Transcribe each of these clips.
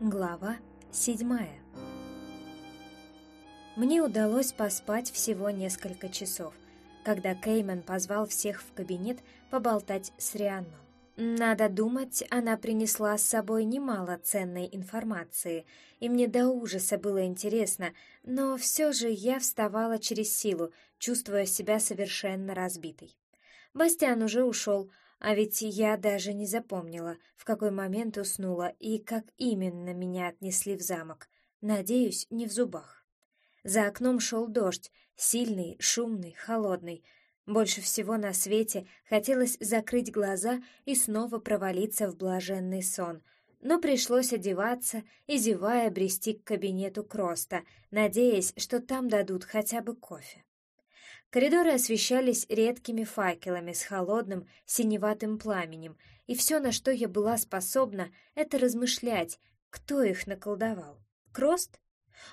Глава седьмая Мне удалось поспать всего несколько часов, когда Кеймен позвал всех в кабинет поболтать с Рианном. Надо думать, она принесла с собой немало ценной информации, и мне до ужаса было интересно, но все же я вставала через силу, чувствуя себя совершенно разбитой. Бастиан уже ушел, а ведь я даже не запомнила, в какой момент уснула и как именно меня отнесли в замок. Надеюсь, не в зубах. За окном шел дождь, сильный, шумный, холодный. Больше всего на свете хотелось закрыть глаза и снова провалиться в блаженный сон, но пришлось одеваться и, зевая, брести к кабинету Кроста, надеясь, что там дадут хотя бы кофе. Коридоры освещались редкими факелами с холодным синеватым пламенем, и все, на что я была способна, это размышлять, кто их наколдовал. Крост?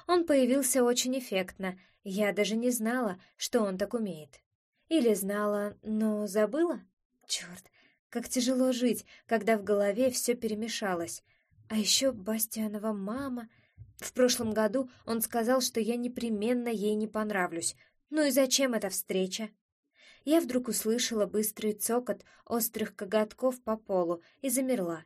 Он появился очень эффектно, я даже не знала, что он так умеет. Или знала, но забыла? Черт, как тяжело жить, когда в голове все перемешалось. А еще Бастианова мама... В прошлом году он сказал, что я непременно ей не понравлюсь, ну и зачем эта встреча? Я вдруг услышала быстрый цокот острых коготков по полу и замерла.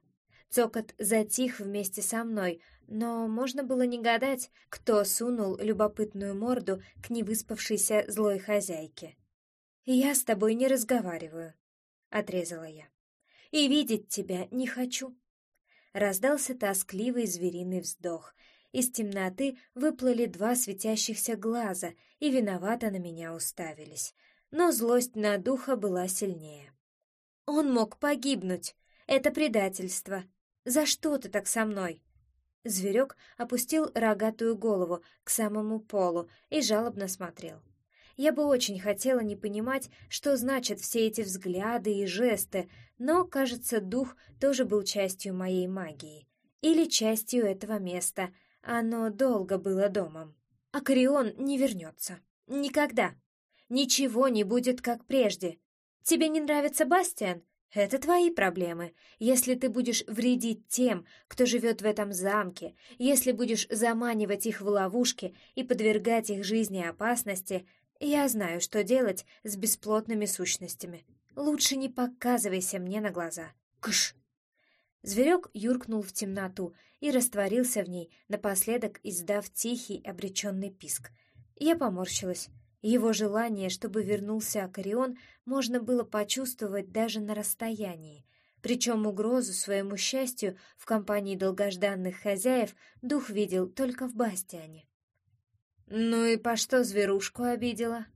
Цокот затих вместе со мной, но можно было не гадать, кто сунул любопытную морду к невыспавшейся злой хозяйке. «Я с тобой не разговариваю», — отрезала я. «И видеть тебя не хочу». Раздался тоскливый звериный вздох, из темноты выплыли два светящихся глаза и виновато на меня уставились. Но злость на духа была сильнее. «Он мог погибнуть! Это предательство! За что ты так со мной?» Зверек опустил рогатую голову к самому полу и жалобно смотрел. Я бы очень хотела не понимать, что значат все эти взгляды и жесты, но, кажется, дух тоже был частью моей магии. Или частью этого места — оно долго было домом. А Корион не вернется. Никогда. Ничего не будет, как прежде. Тебе не нравится Бастиан? Это твои проблемы. Если ты будешь вредить тем, кто живет в этом замке, если будешь заманивать их в ловушки и подвергать их жизни опасности, я знаю, что делать с бесплотными сущностями. Лучше не показывайся мне на глаза. Кыш! Зверек юркнул в темноту и растворился в ней, напоследок издав тихий обреченный писк. Я поморщилась. Его желание, чтобы вернулся Акарион, можно было почувствовать даже на расстоянии. Причем угрозу своему счастью в компании долгожданных хозяев дух видел только в Бастиане. «Ну и по что зверушку обидела?»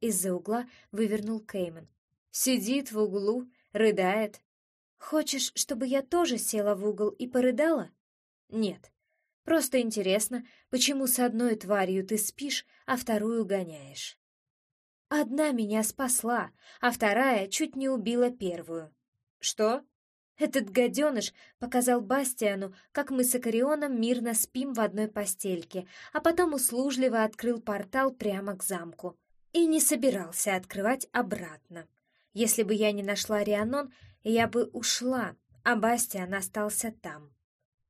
Из-за угла вывернул Кейман. «Сидит в углу, рыдает, Хочешь, чтобы я тоже села в угол и порыдала? Нет. Просто интересно, почему с одной тварью ты спишь, а вторую гоняешь. Одна меня спасла, а вторая чуть не убила первую. Что? Этот гаденыш показал Бастиану, как мы с Акарионом мирно спим в одной постельке, а потом услужливо открыл портал прямо к замку. И не собирался открывать обратно. Если бы я не нашла Рианон, я бы ушла, а Бастиан остался там.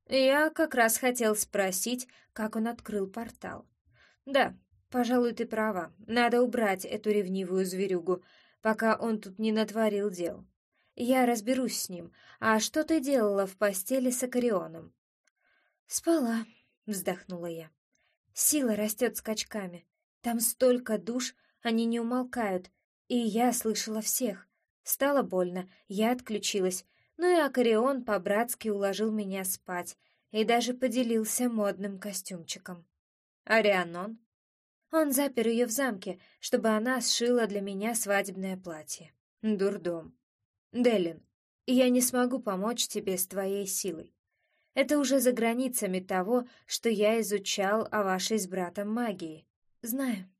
Я как раз хотел спросить, как он открыл портал. Да, пожалуй, ты права. Надо убрать эту ревнивую зверюгу, пока он тут не натворил дел. Я разберусь с ним. А что ты делала в постели с Акарионом? Спала, вздохнула я. Сила растет скачками. Там столько душ, они не умолкают, и я слышала всех. Стало больно, я отключилась, но и Акарион по-братски уложил меня спать и даже поделился модным костюмчиком. Арианон? Он запер ее в замке, чтобы она сшила для меня свадебное платье. Дурдом. Делин, я не смогу помочь тебе с твоей силой. Это уже за границами того, что я изучал о вашей с братом магии. Знаю.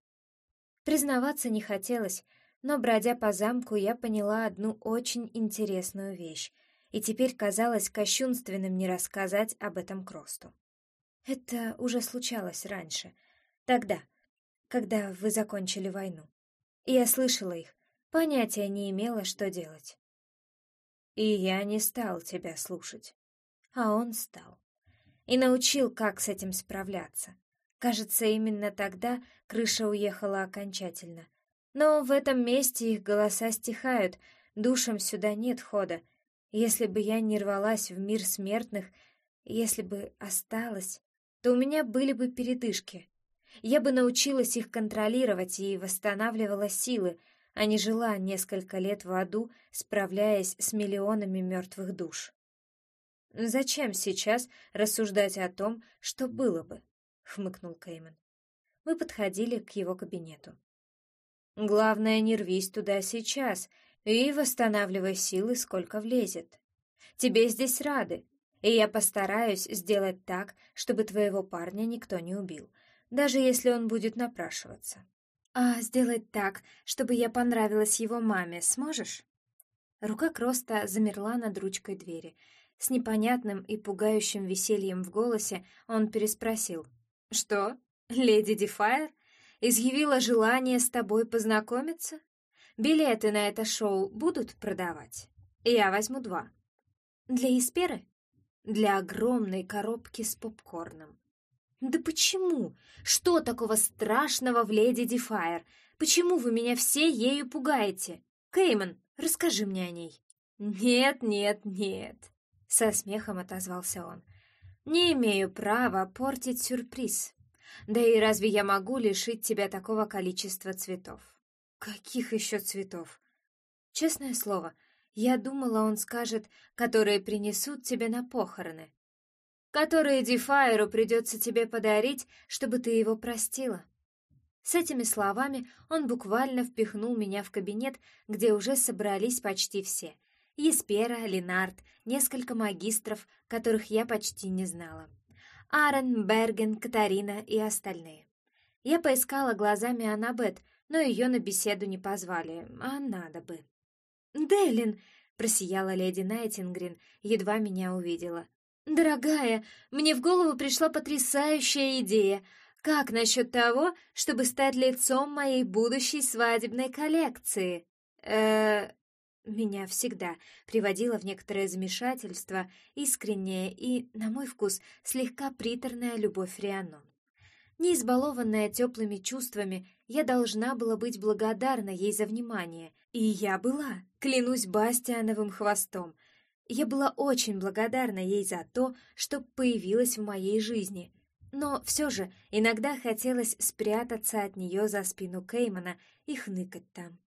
Признаваться не хотелось, но, бродя по замку, я поняла одну очень интересную вещь, и теперь казалось кощунственным не рассказать об этом Кросту. Это уже случалось раньше, тогда, когда вы закончили войну. Я слышала их, понятия не имела, что делать. И я не стал тебя слушать. А он стал. и научил, как с этим справляться. Кажется, именно тогда крыша уехала окончательно. Но в этом месте их голоса стихают, душам сюда нет хода. Если бы я не рвалась в мир смертных, если бы осталась, то у меня были бы передышки. Я бы научилась их контролировать и восстанавливала силы, а не жила несколько лет в аду, справляясь с миллионами мертвых душ. «Зачем сейчас рассуждать о том, что было бы?» — хмыкнул Кейман. Мы подходили к его кабинету. «Главное, не рвись туда сейчас и восстанавливай силы, сколько влезет. Тебе здесь рады, и я постараюсь сделать так, чтобы твоего парня никто не убил, даже если он будет напрашиваться. А сделать так, чтобы я понравилась его маме, сможешь? Рука Кроста замерла над ручкой двери. С непонятным и пугающим весельем в голосе он переспросил. «Что? Леди Дефайр? Изъявила желание с тобой познакомиться? Билеты на это шоу будут продавать? Я возьму два. Для Исперы? Для огромной коробки с попкорном. «Да почему? Что такого страшного в леди Дефайр? Почему вы меня все ею пугаете? Кейман, расскажи мне о ней». «Нет, нет, нет», — со смехом отозвался он. «Не имею права портить сюрприз. Да и разве я могу лишить тебя такого количества цветов?» «Каких еще цветов?» «Честное слово, я думала, он скажет, которые принесут тебе на похороны которые Дефайру придется тебе подарить, чтобы ты его простила». С этими словами он буквально впихнул меня в кабинет, где уже собрались почти все. Еспера, Ленард, несколько магистров, которых я почти не знала. Аарон, Берген, Катарина и остальные. Я поискала глазами Аннабет, но ее на беседу не позвали, а надо бы. «Делин!» — просияла леди Найтингрин, едва меня увидела. «Дорогая, мне в голову пришла потрясающая идея. Как насчет того, чтобы стать лицом моей будущей свадебной коллекции?» э Меня всегда приводило в некоторое замешательство искренняя и, на мой вкус, слегка приторная любовь Рианон. Не избалованная теплыми чувствами, я должна была быть благодарна ей за внимание. И я была, клянусь Бастиановым хвостом — я была очень благодарна ей за то, что появилась в моей жизни, но все же иногда хотелось спрятаться от нее за спину Кеймана и хныкать там.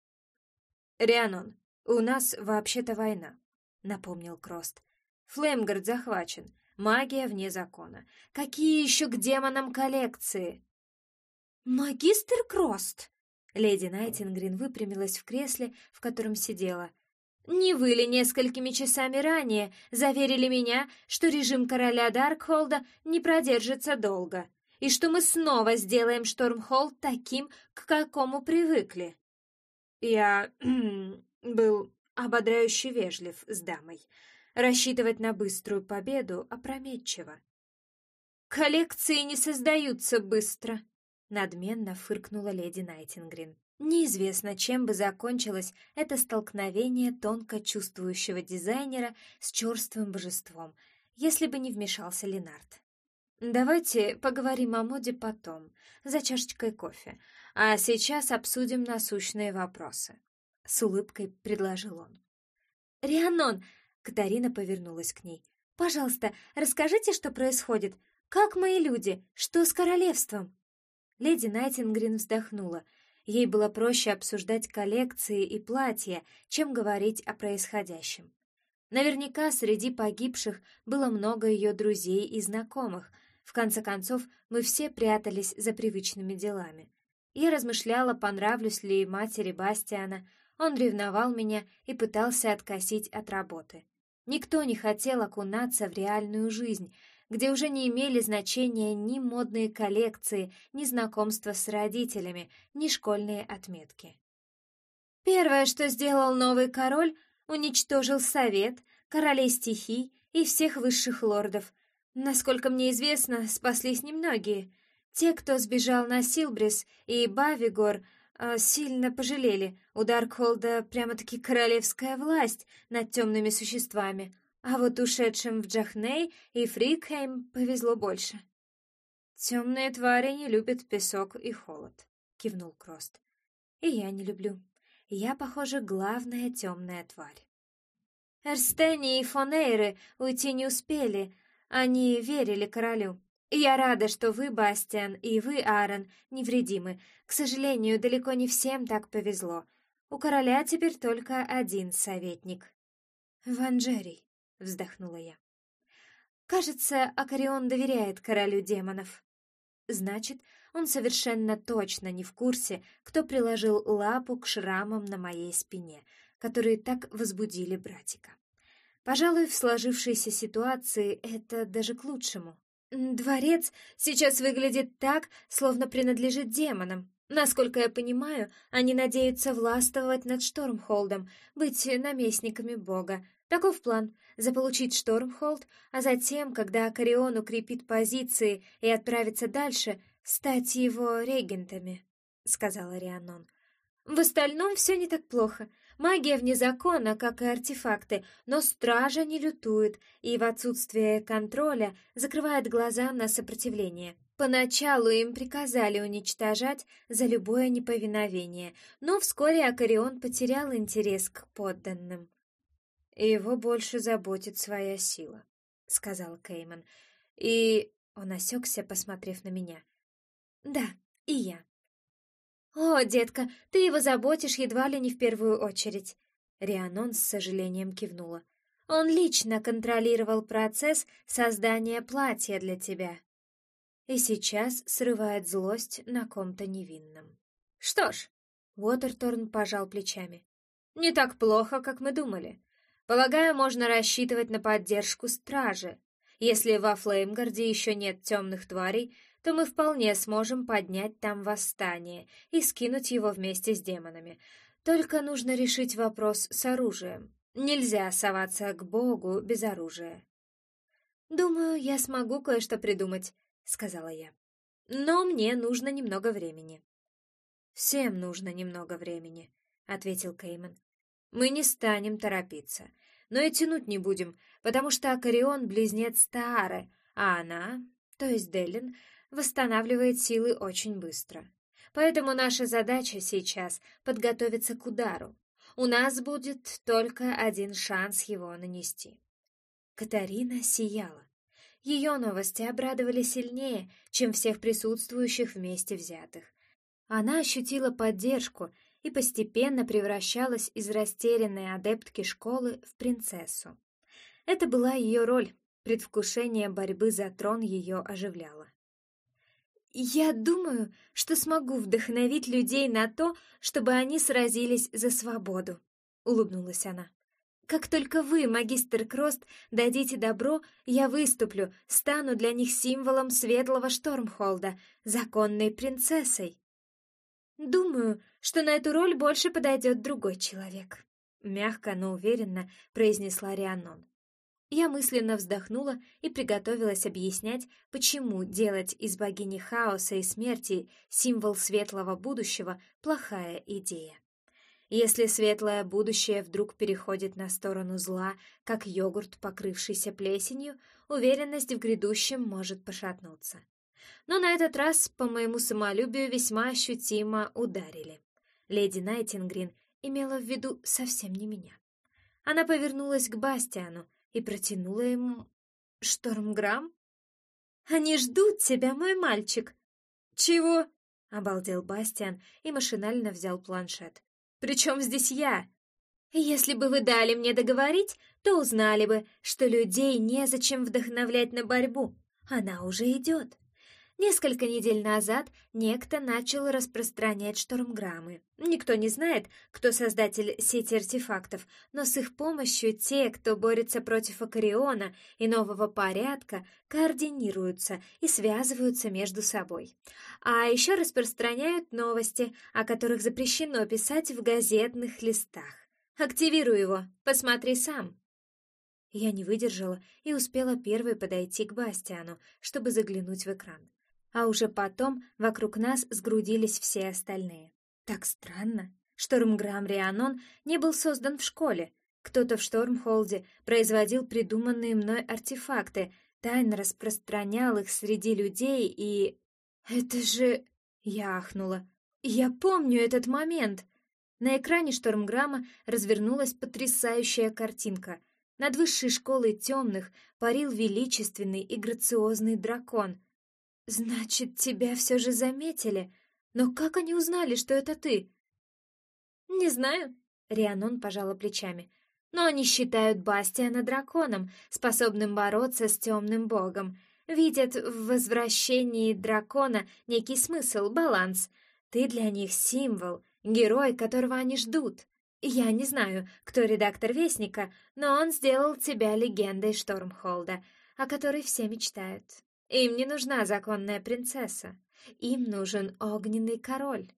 «Рианон, у нас вообще-то война», — напомнил Крост. «Флеймгард захвачен, магия вне закона. Какие еще к демонам коллекции?» «Магистр Крост!» Леди Найтингрин выпрямилась в кресле, в котором сидела — не вы ли несколькими часами ранее заверили меня, что режим короля Даркхолда не продержится долго, и что мы снова сделаем Штормхолл таким, к какому привыкли? Я был ободряюще вежлив с дамой. Рассчитывать на быструю победу опрометчиво. «Коллекции не создаются быстро», — надменно фыркнула леди Найтингрин. Неизвестно, чем бы закончилось это столкновение тонко чувствующего дизайнера с черствым божеством, если бы не вмешался Ленард. «Давайте поговорим о моде потом, за чашечкой кофе, а сейчас обсудим насущные вопросы», — с улыбкой предложил он. «Рианон!» — Катарина повернулась к ней. «Пожалуйста, расскажите, что происходит. Как мои люди? Что с королевством?» Леди Найтингрин вздохнула — Ей было проще обсуждать коллекции и платья, чем говорить о происходящем. Наверняка среди погибших было много ее друзей и знакомых. В конце концов, мы все прятались за привычными делами. Я размышляла, понравлюсь ли матери Бастиана. Он ревновал меня и пытался откосить от работы. Никто не хотел окунаться в реальную жизнь, где уже не имели значения ни модные коллекции, ни знакомства с родителями, ни школьные отметки. Первое, что сделал новый король, уничтожил совет, королей стихий и всех высших лордов. Насколько мне известно, спаслись немногие. Те, кто сбежал на Силбрис и Бавигор, сильно пожалели. У Даркхолда прямо-таки королевская власть над темными существами — А вот ушедшим в Джахней и Фрикхейм повезло больше. «Темные твари не любят песок и холод», — кивнул Крост. «И я не люблю. Я, похоже, главная темная тварь». Эрстени и Фонейры уйти не успели, они верили королю. Я рада, что вы, Бастиан, и вы, Аарон, невредимы. К сожалению, далеко не всем так повезло. У короля теперь только один советник. «Ванжерий», — вздохнула я. «Кажется, Акарион доверяет королю демонов». Значит, он совершенно точно не в курсе, кто приложил лапу к шрамам на моей спине, которые так возбудили братика. Пожалуй, в сложившейся ситуации это даже к лучшему. Дворец сейчас выглядит так, словно принадлежит демонам. Насколько я понимаю, они надеются властвовать над Штормхолдом, быть наместниками бога. Таков план — заполучить Штормхолд, а затем, когда Акарион укрепит позиции и отправится дальше, стать его регентами, — сказала Рианон. В остальном все не так плохо. Магия вне закона, как и артефакты, но стража не лютует и в отсутствие контроля закрывает глаза на сопротивление. Поначалу им приказали уничтожать за любое неповиновение, но вскоре Акарион потерял интерес к подданным. «Его больше заботит своя сила», — сказал Кейман. «И...» — он осекся, посмотрев на меня. «Да, и я». «О, детка, ты его заботишь едва ли не в первую очередь», — Рианон с сожалением кивнула. «Он лично контролировал процесс создания платья для тебя». И сейчас срывает злость на ком-то невинном. «Что ж», — Уотерторн пожал плечами, — «не так плохо, как мы думали. Полагаю, можно рассчитывать на поддержку стражи. Если во Флеймгарде еще нет темных тварей, то мы вполне сможем поднять там восстание и скинуть его вместе с демонами. Только нужно решить вопрос с оружием. Нельзя соваться к Богу без оружия. «Думаю, я смогу кое-что придумать», — сказала я. «Но мне нужно немного времени». «Всем нужно немного времени», — ответил Кейман. «Мы не станем торопиться, но и тянуть не будем, потому что Акарион — близнец Таары, а она, то есть Делин, восстанавливает силы очень быстро. Поэтому наша задача сейчас — подготовиться к удару. У нас будет только один шанс его нанести. Катарина сияла. Ее новости обрадовали сильнее, чем всех присутствующих вместе взятых. Она ощутила поддержку и постепенно превращалась из растерянной адептки школы в принцессу. Это была ее роль, предвкушение борьбы за трон ее оживляло. «Я думаю, что смогу вдохновить людей на то, чтобы они сразились за свободу», — улыбнулась она. «Как только вы, магистр Крост, дадите добро, я выступлю, стану для них символом светлого Штормхолда, законной принцессой». «Думаю, что на эту роль больше подойдет другой человек», — мягко, но уверенно произнесла Рианон. Я мысленно вздохнула и приготовилась объяснять, почему делать из богини хаоса и смерти символ светлого будущего – плохая идея. Если светлое будущее вдруг переходит на сторону зла, как йогурт, покрывшийся плесенью, уверенность в грядущем может пошатнуться. Но на этот раз по моему самолюбию весьма ощутимо ударили. Леди Найтингрин имела в виду совсем не меня. Она повернулась к Бастиану, и протянула ему штормграмм. «Они ждут тебя, мой мальчик!» «Чего?» — обалдел Бастиан и машинально взял планшет. «При чем здесь я?» «Если бы вы дали мне договорить, то узнали бы, что людей незачем вдохновлять на борьбу. Она уже идет. Несколько недель назад некто начал распространять штормграммы. Никто не знает, кто создатель сети артефактов, но с их помощью те, кто борется против Акариона и нового порядка, координируются и связываются между собой. А еще распространяют новости, о которых запрещено писать в газетных листах. Активируй его, посмотри сам. Я не выдержала и успела первой подойти к Бастиану, чтобы заглянуть в экран а уже потом вокруг нас сгрудились все остальные. Так странно. Штормграм Рианон не был создан в школе. Кто-то в Штормхолде производил придуманные мной артефакты, тайно распространял их среди людей и... Это же... Я ахнула. Я помню этот момент. На экране Штормграмма развернулась потрясающая картинка. Над высшей школой темных парил величественный и грациозный дракон. «Значит, тебя все же заметили? Но как они узнали, что это ты?» «Не знаю», — Рианон пожала плечами но они считают Бастиана драконом, способным бороться с темным богом. Видят в возвращении дракона некий смысл, баланс. Ты для них символ, герой, которого они ждут. Я не знаю, кто редактор Вестника, но он сделал тебя легендой Штормхолда, о которой все мечтают. Им не нужна законная принцесса. Им нужен огненный король.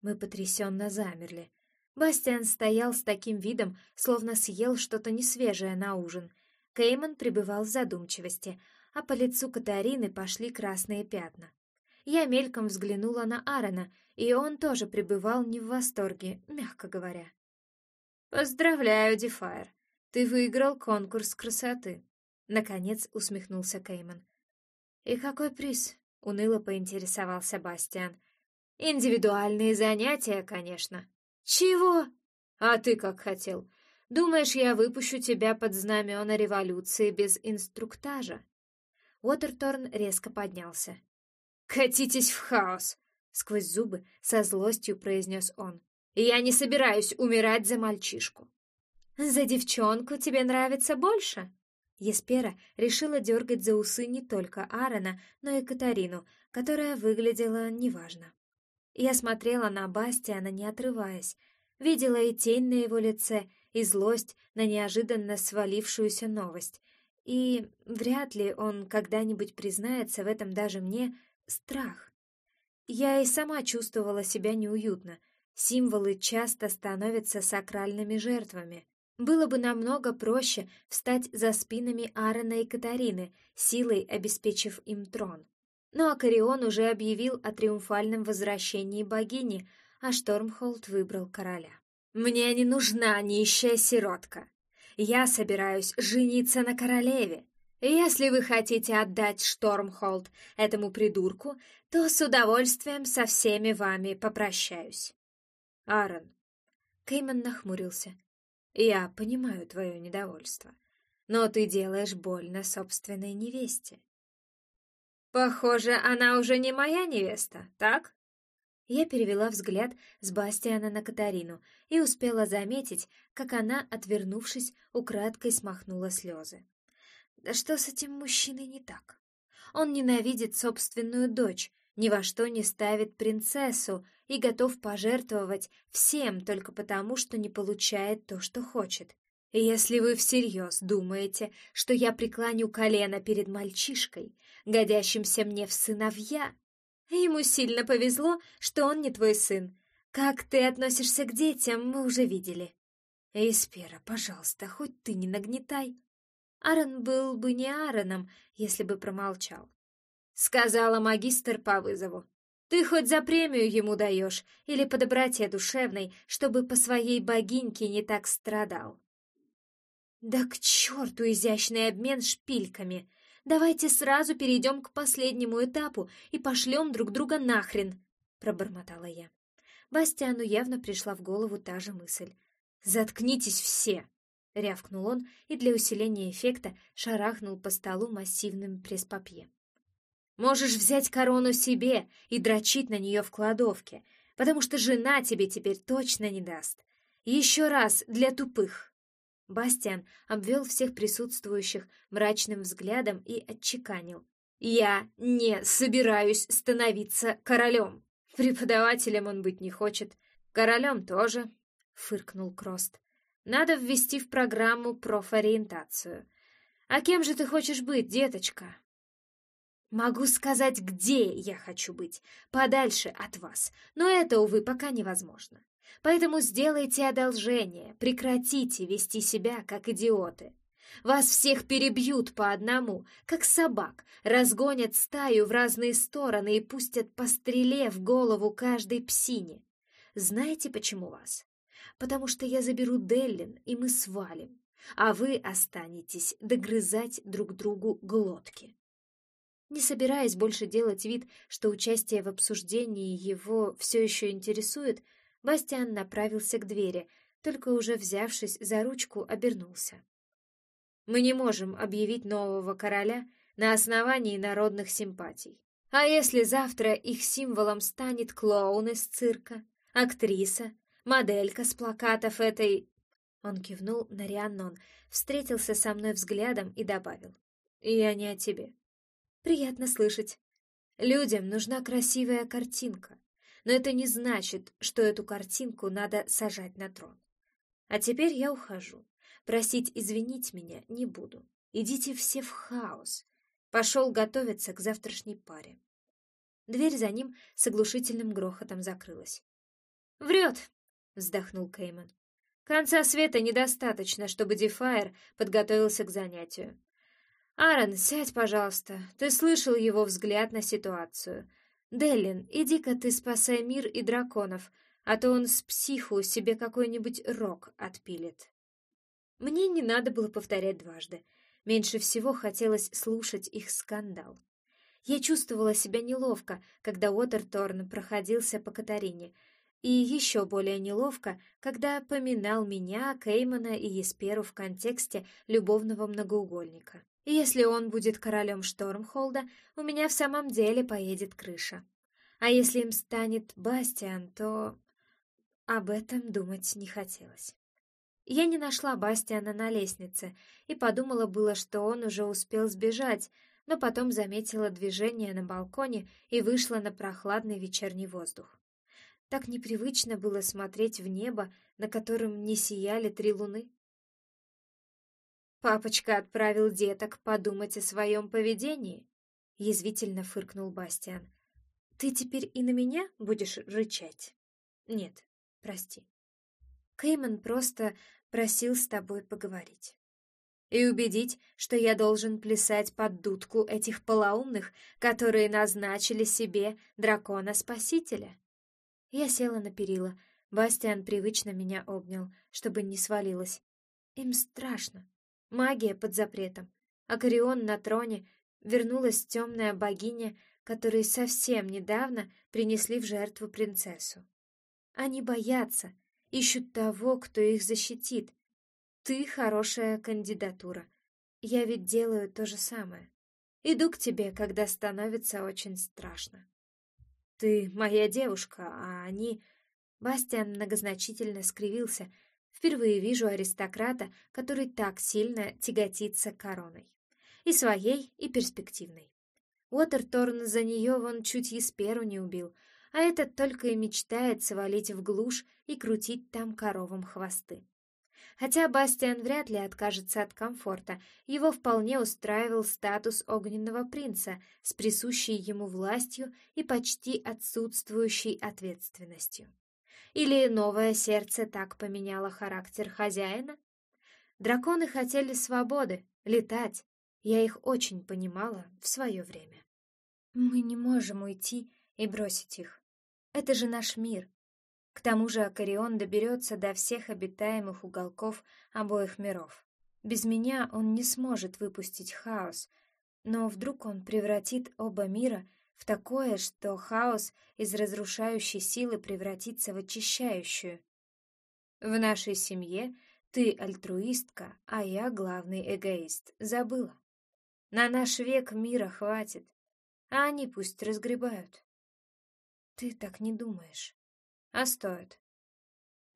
Мы потрясенно замерли. Бастиан стоял с таким видом, словно съел что-то несвежее на ужин. Кейман пребывал в задумчивости, а по лицу Катарины пошли красные пятна. Я мельком взглянула на Аарона, и он тоже пребывал не в восторге, мягко говоря. «Поздравляю, Дефайр, ты выиграл конкурс красоты», — наконец усмехнулся Кейман. «И какой приз?» — уныло поинтересовался Бастиан. «Индивидуальные занятия, конечно», «Чего? А ты как хотел? Думаешь, я выпущу тебя под знамена революции без инструктажа?» Уотерторн резко поднялся. «Катитесь в хаос!» — сквозь зубы со злостью произнес он. «Я не собираюсь умирать за мальчишку!» «За девчонку тебе нравится больше?» Еспера решила дергать за усы не только Аарона, но и Катарину, которая выглядела неважно. Я смотрела на Бастиана, не отрываясь, видела и тень на его лице, и злость на неожиданно свалившуюся новость. И вряд ли он когда-нибудь признается в этом даже мне страх. Я и сама чувствовала себя неуютно. Символы часто становятся сакральными жертвами. Было бы намного проще встать за спинами Аарона и Катарины, силой обеспечив им трон. Но Акарион уже объявил о триумфальном возвращении богини, а Штормхолд выбрал короля. «Мне не нужна нищая сиротка. Я собираюсь жениться на королеве. Если вы хотите отдать Штормхолд этому придурку, то с удовольствием со всеми вами попрощаюсь». «Аарон». Кейман нахмурился. «Я понимаю твое недовольство, но ты делаешь больно собственной невесте. «Похоже, она уже не моя невеста, так?» Я перевела взгляд с Бастиана на Катарину и успела заметить, как она, отвернувшись, украдкой смахнула слезы. Да что с этим мужчиной не так? Он ненавидит собственную дочь, ни во что не ставит принцессу и готов пожертвовать всем только потому, что не получает то, что хочет. Если вы всерьез думаете, что я преклоню колено перед мальчишкой, годящимся мне в сыновья, ему сильно повезло, что он не твой сын. Как ты относишься к детям, мы уже видели. Эспера, пожалуйста, хоть ты не нагнетай. Аарон был бы не Аароном, если бы промолчал. Сказала магистр по вызову. Ты хоть за премию ему даешь или по доброте душевной, чтобы по своей богиньке не так страдал. «Да к черту изящный обмен шпильками! Давайте сразу перейдем к последнему этапу и пошлем друг друга нахрен!» — пробормотала я. Бастиану явно пришла в голову та же мысль. «Заткнитесь все!» — рявкнул он и для усиления эффекта шарахнул по столу массивным пресс-папье. «Можешь взять корону себе и дрочить на нее в кладовке, потому что жена тебе теперь точно не даст. Еще раз для тупых!» Бастиан обвел всех присутствующих мрачным взглядом и отчеканил. «Я не собираюсь становиться королем. Преподавателем он быть не хочет. Королем тоже», — фыркнул Крост. «Надо ввести в программу профориентацию. А кем же ты хочешь быть, деточка?» «Могу сказать, где я хочу быть, подальше от вас, но это, увы, пока невозможно. Поэтому сделайте одолжение, прекратите вести себя как идиоты. Вас всех перебьют по одному, как собак, разгонят стаю в разные стороны и пустят по стреле в голову каждой псине. Знаете, почему вас? потому что я заберу Деллин, и мы свалим, а вы останетесь догрызать друг другу глотки. Не собираясь больше делать вид, что участие в обсуждении его все еще интересует, Бастиан направился к двери, только уже взявшись за ручку, обернулся. «Мы не можем объявить нового короля на основании народных симпатий. А если завтра их символом станет клоун из цирка, актриса, моделька с плакатов этой...» Он кивнул на Рианнон, встретился со мной взглядом и добавил. «Я не о тебе». «Приятно слышать. Людям нужна красивая картинка, но это не значит, что эту картинку надо сажать на трон. А теперь я ухожу. Просить извинить меня не буду. Идите все в хаос. Пошел готовиться к завтрашней паре. Дверь за ним с оглушительным грохотом закрылась. «Врет!» — вздохнул Кейман. «Конца света недостаточно, чтобы Дефайр подготовился к занятию. Аарон, сядь, пожалуйста. Ты слышал его взгляд на ситуацию. Деллин, иди-ка ты спасай мир и драконов, а то он с психу себе какой-нибудь рок отпилит». Мне не надо было повторять дважды. Меньше всего хотелось слушать их скандал. Я чувствовала себя неловко, когда Уотерторн проходился по Катарине, и еще более неловко, когда поминал меня, Кеймана и Есперу в контексте любовного многоугольника. Если он будет королем Штормхолда, у меня в самом деле поедет крыша. А если им станет Бастиан, то... Об этом думать не хотелось. Я не нашла Бастиана на лестнице и подумала было, что он уже успел сбежать, но потом заметила движение на балконе и вышла на прохладный вечерний воздух. Так непривычно было смотреть в небо, на котором не сияли три луны. «Папочка отправил деток подумать о своем поведении», — язвительно фыркнул Бастиан. «Ты теперь и на меня будешь рычать?» «Нет, прости. Кейман просто просил с тобой поговорить» и убедить, что я должен плясать под дудку этих полоумных, которые назначили себе дракона-спасителя. Я села на перила. Бастиан привычно меня обнял, чтобы не свалилась. Им страшно. Магия под запретом. Акарион на троне. Вернулась темная богиня, которой совсем недавно принесли в жертву принцессу. Они боятся, ищут того, кто их защитит, ты хорошая кандидатура. Я ведь делаю то же самое. Иду к тебе, когда становится очень страшно. Ты моя девушка, а они... Бастиан многозначительно скривился. Впервые вижу аристократа, который так сильно тяготится короной. И своей, и перспективной. Уотерторн за нее вон чуть Есперу не убил, а этот только и мечтает свалить в глушь и крутить там коровам хвосты. Хотя Бастиан вряд ли откажется от комфорта, его вполне устраивал статус огненного принца с присущей ему властью и почти отсутствующей ответственностью. Или новое сердце так поменяло характер хозяина? Драконы хотели свободы, летать. Я их очень понимала в свое время. Мы не можем уйти и бросить их. Это же наш мир, к тому же Акарион доберется до всех обитаемых уголков обоих миров. Без меня он не сможет выпустить хаос, но вдруг он превратит оба мира в такое, что хаос из разрушающей силы превратится в очищающую. В нашей семье ты альтруистка, а я главный эгоист. Забыла. На наш век мира хватит, а они пусть разгребают. Ты так не думаешь. А стоит.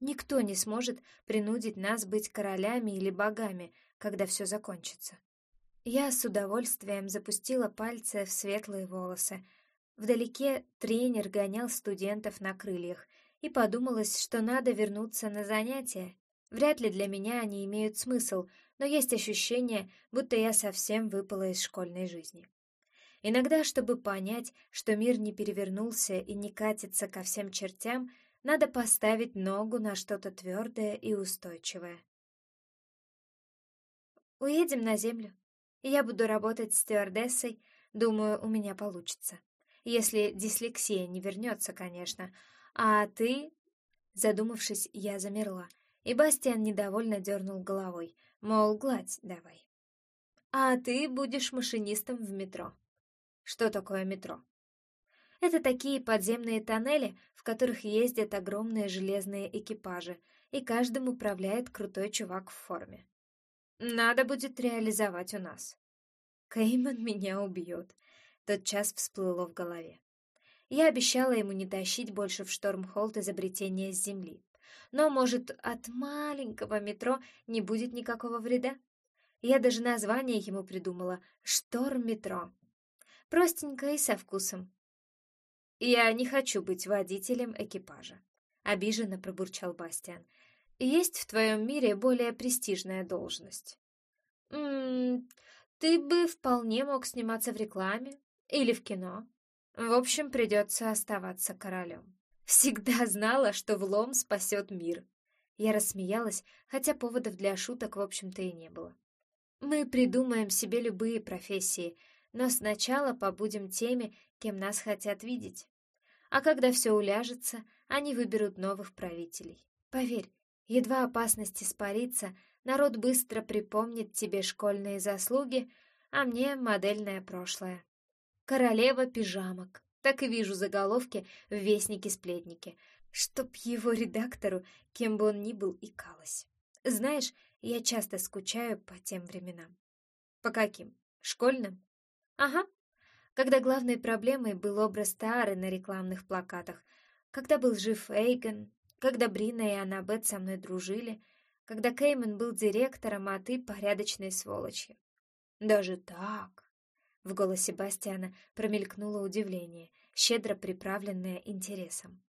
Никто не сможет принудить нас быть королями или богами, когда все закончится. Я с удовольствием запустила пальцы в светлые волосы. Вдалеке тренер гонял студентов на крыльях, и подумалось, что надо вернуться на занятия. Вряд ли для меня они имеют смысл, но есть ощущение, будто я совсем выпала из школьной жизни. Иногда, чтобы понять, что мир не перевернулся и не катится ко всем чертям, надо поставить ногу на что-то твердое и устойчивое. Уедем на землю. Я буду работать стюардессой, думаю, у меня получится. Если дислексия не вернется, конечно. А ты... Задумавшись, я замерла, и Бастиан недовольно дернул головой, мол, гладь давай. «А ты будешь машинистом в метро». «Что такое метро?» Это такие подземные тоннели, в которых ездят огромные железные экипажи, и каждым управляет крутой чувак в форме. Надо будет реализовать у нас. Кейман меня убьет. Тот час всплыло в голове. Я обещала ему не тащить больше в Штормхолд изобретения с земли. Но, может, от маленького метро не будет никакого вреда? Я даже название ему придумала — «Шторм-метро». Простенько и со вкусом. «Я не хочу быть водителем экипажа», — обиженно пробурчал Бастиан. «Есть в твоем мире более престижная должность?» «М -м, «Ты бы вполне мог сниматься в рекламе или в кино. В общем, придется оставаться королем». «Всегда знала, что влом спасет мир». Я рассмеялась, хотя поводов для шуток, в общем-то, и не было. «Мы придумаем себе любые профессии, но сначала побудем теми, кем нас хотят видеть. А когда все уляжется, они выберут новых правителей. Поверь, едва опасность испарится, народ быстро припомнит тебе школьные заслуги, а мне модельное прошлое. Королева пижамок. Так и вижу заголовки в Вестнике-сплетнике, чтоб его редактору, кем бы он ни был, икалось. Знаешь, я часто скучаю по тем временам. По каким? Школьным? Ага, когда главной проблемой был образ Тары на рекламных плакатах, когда был жив Эйгон, когда Брина и Аннабет со мной дружили, когда Кейман был директором, а ты порядочной сволочью. Даже так? В голосе Бастиана промелькнуло удивление, щедро приправленное интересом.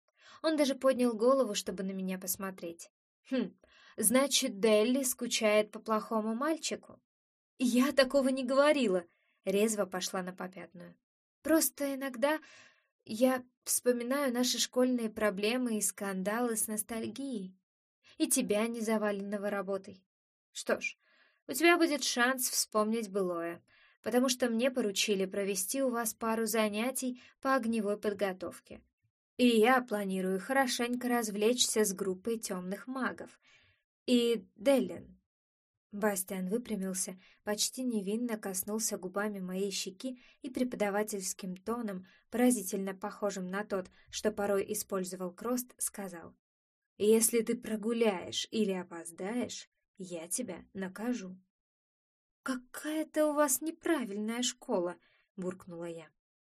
Он даже поднял голову, чтобы на меня посмотреть. Хм, значит, Делли скучает по плохому мальчику? Я такого не говорила, резво пошла на попятную. Просто иногда я вспоминаю наши школьные проблемы и скандалы с ностальгией. И тебя, не заваленного работой. Что ж, у тебя будет шанс вспомнить былое, потому что мне поручили провести у вас пару занятий по огневой подготовке. И я планирую хорошенько развлечься с группой темных магов. И Деллин, Бастиан выпрямился, почти невинно коснулся губами моей щеки и преподавательским тоном, поразительно похожим на тот, что порой использовал Крост, сказал, «Если ты прогуляешь или опоздаешь, я тебя накажу». «Какая-то у вас неправильная школа», — буркнула я.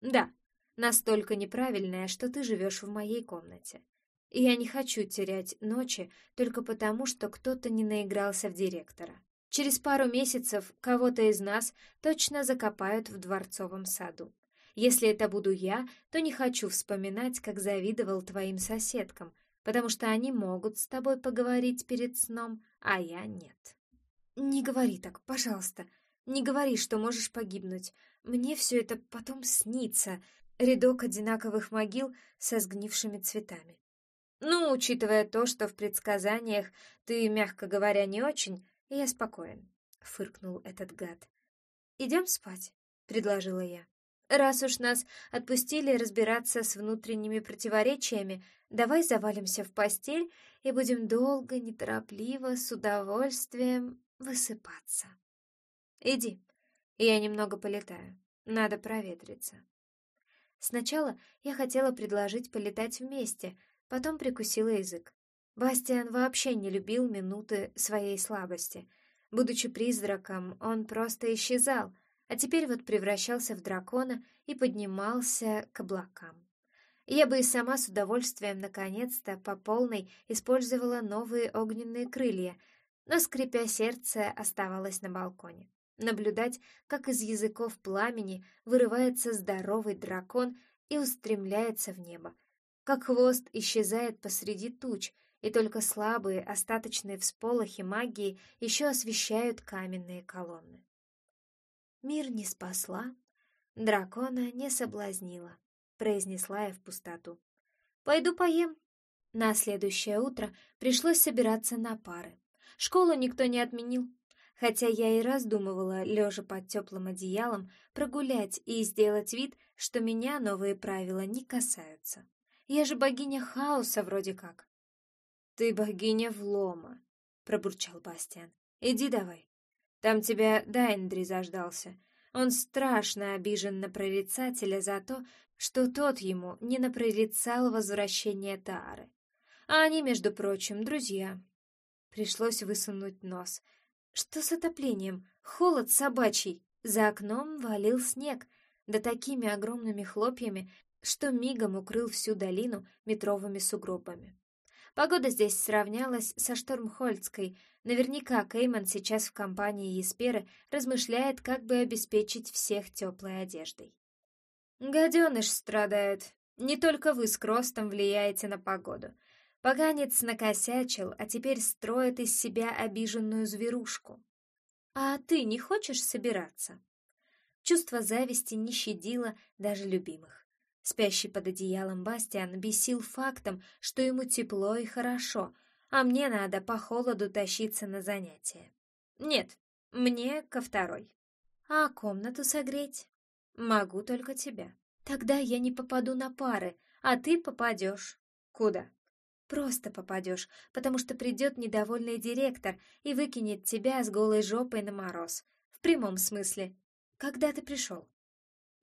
«Да, настолько неправильная, что ты живешь в моей комнате. Я не хочу терять ночи только потому, что кто-то не наигрался в директора. Через пару месяцев кого-то из нас точно закопают в дворцовом саду. Если это буду я, то не хочу вспоминать, как завидовал твоим соседкам, потому что они могут с тобой поговорить перед сном, а я нет. Не говори так, пожалуйста. Не говори, что можешь погибнуть. Мне все это потом снится. Рядок одинаковых могил со сгнившими цветами. Ну, учитывая то, что в предсказаниях ты, мягко говоря, не очень, «Я спокоен», — фыркнул этот гад. «Идем спать», — предложила я. «Раз уж нас отпустили разбираться с внутренними противоречиями, давай завалимся в постель и будем долго, неторопливо, с удовольствием высыпаться. Иди, я немного полетаю, надо проветриться». Сначала я хотела предложить полетать вместе, потом прикусила язык. Бастиан вообще не любил минуты своей слабости. Будучи призраком, он просто исчезал, а теперь вот превращался в дракона и поднимался к облакам. Я бы и сама с удовольствием наконец-то по полной использовала новые огненные крылья, но, скрипя сердце, оставалась на балконе. Наблюдать, как из языков пламени вырывается здоровый дракон и устремляется в небо, как хвост исчезает посреди туч — и только слабые остаточные всполохи магии еще освещают каменные колонны. «Мир не спасла, дракона не соблазнила», — произнесла я в пустоту. «Пойду поем». На следующее утро пришлось собираться на пары. Школу никто не отменил, хотя я и раздумывала, лежа под теплым одеялом, прогулять и сделать вид, что меня новые правила не касаются. Я же богиня хаоса вроде как. «Ты богиня влома», — пробурчал Бастиан. «Иди давай. Там тебя Дайндри заждался. Он страшно обижен на прорицателя за то, что тот ему не напрорицал возвращение Тары. А они, между прочим, друзья. Пришлось высунуть нос. Что с отоплением? Холод собачий. За окном валил снег, да такими огромными хлопьями, что мигом укрыл всю долину метровыми сугробами. Погода здесь сравнялась со Штормхольдской. Наверняка Кейман сейчас в компании Есперы размышляет, как бы обеспечить всех теплой одеждой. Гаденыш страдает. Не только вы с Кростом влияете на погоду. Поганец накосячил, а теперь строит из себя обиженную зверушку. А ты не хочешь собираться? Чувство зависти не щадило даже любимых. Спящий под одеялом Бастиан бесил фактом, что ему тепло и хорошо, а мне надо по холоду тащиться на занятия. Нет, мне ко второй. А комнату согреть? Могу только тебя. Тогда я не попаду на пары, а ты попадешь. Куда? Просто попадешь, потому что придет недовольный директор и выкинет тебя с голой жопой на мороз. В прямом смысле. Когда ты пришел?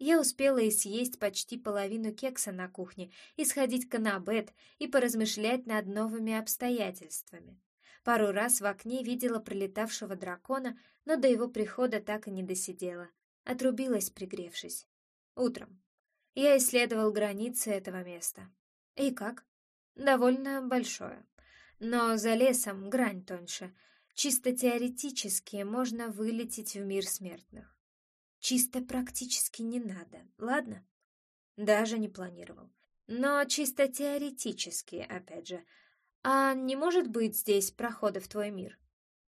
Я успела и съесть почти половину кекса на кухне, и сходить к Анабет, и поразмышлять над новыми обстоятельствами. Пару раз в окне видела пролетавшего дракона, но до его прихода так и не досидела. Отрубилась, пригревшись. Утром. Я исследовал границы этого места. И как? довольно большое. Но за лесом грань тоньше. Чисто теоретически можно вылететь в мир смертных. Чисто практически не надо, ладно? Даже не планировал. Но чисто теоретически, опять же. А не может быть здесь прохода в твой мир?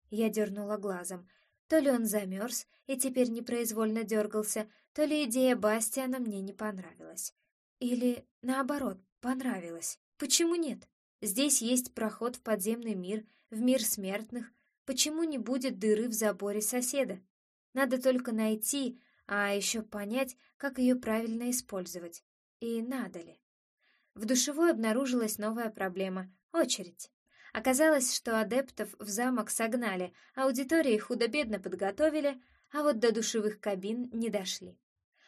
Я дернула глазом. То ли он замерз и теперь непроизвольно дергался, то ли идея Бастиана мне не понравилась. Или, наоборот, понравилась. Почему нет? Здесь есть проход в подземный мир, в мир смертных. Почему не будет дыры в заборе соседа? Надо только найти, а еще понять, как ее правильно использовать. И надо ли? В душевой обнаружилась новая проблема — очередь. Оказалось, что адептов в замок согнали, аудитории худо-бедно подготовили, а вот до душевых кабин не дошли.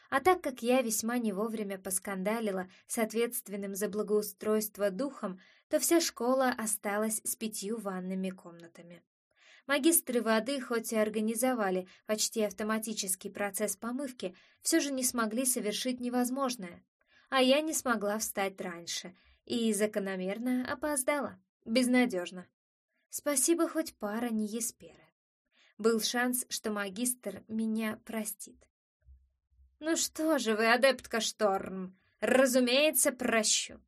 А так как я весьма не вовремя поскандалила с ответственным за благоустройство духом, то вся школа осталась с пятью ванными комнатами. Магистры воды хоть и организовали почти автоматический процесс помывки, все же не смогли совершить невозможное. А я не смогла встать раньше и закономерно опоздала. Безнадежно. Спасибо, хоть пара не есперы. Был шанс, что магистр меня простит. «Ну что же вы, адептка Шторм, разумеется, прощу!»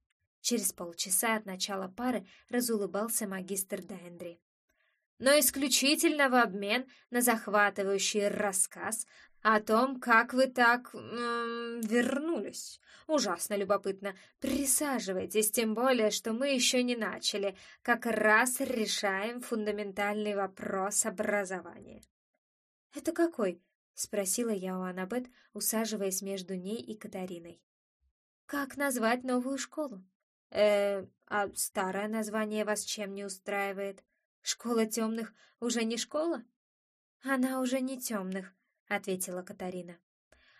Через полчаса от начала пары разулыбался магистр Дендри. «Но исключительно в обмен на захватывающий рассказ о том, как вы так... М вернулись. Ужасно любопытно. Присаживайтесь, тем более, что мы еще не начали. Как раз решаем фундаментальный вопрос образования». «Это какой?» — спросила я у Аннабет, усаживаясь между ней и Катариной. «Как назвать новую школу?» э а старое название вас чем не устраивает? Школа темных уже не школа?» «Она уже не темных», — ответила Катарина.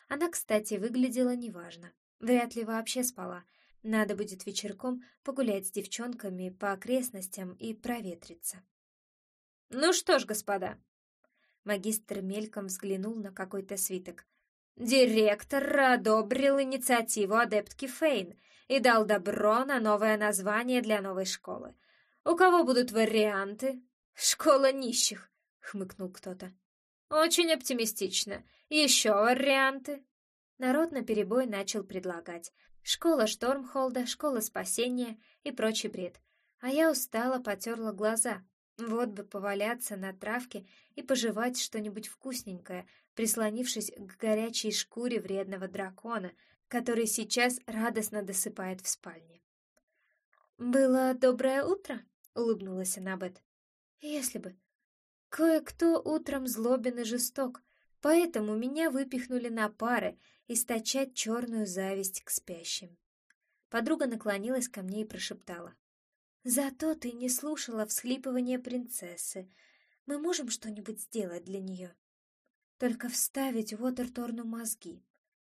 Она, кстати, выглядела неважно. Вряд ли вообще спала. Надо будет вечерком погулять с девчонками по окрестностям и проветриться. «Ну что ж, господа», Магистр мельком взглянул на какой-то свиток. Директор одобрил инициативу адептки Фейн и дал добро на новое название для новой школы. У кого будут варианты? Школа нищих, хмыкнул кто-то. Очень оптимистично. Еще варианты? Народ на перебой начал предлагать. Школа Штормхолда, школа спасения и прочий бред. А я устало потерла глаза, вот бы поваляться на травке и пожевать что-нибудь вкусненькое, прислонившись к горячей шкуре вредного дракона, который сейчас радостно досыпает в спальне. «Было доброе утро?» — улыбнулась Анабет. «Если бы. Кое-кто утром злобен и жесток, поэтому меня выпихнули на пары источать черную зависть к спящим». Подруга наклонилась ко мне и прошептала. Зато ты не слушала всхлипывания принцессы. Мы можем что-нибудь сделать для нее? Только вставить Уотерторну мозги.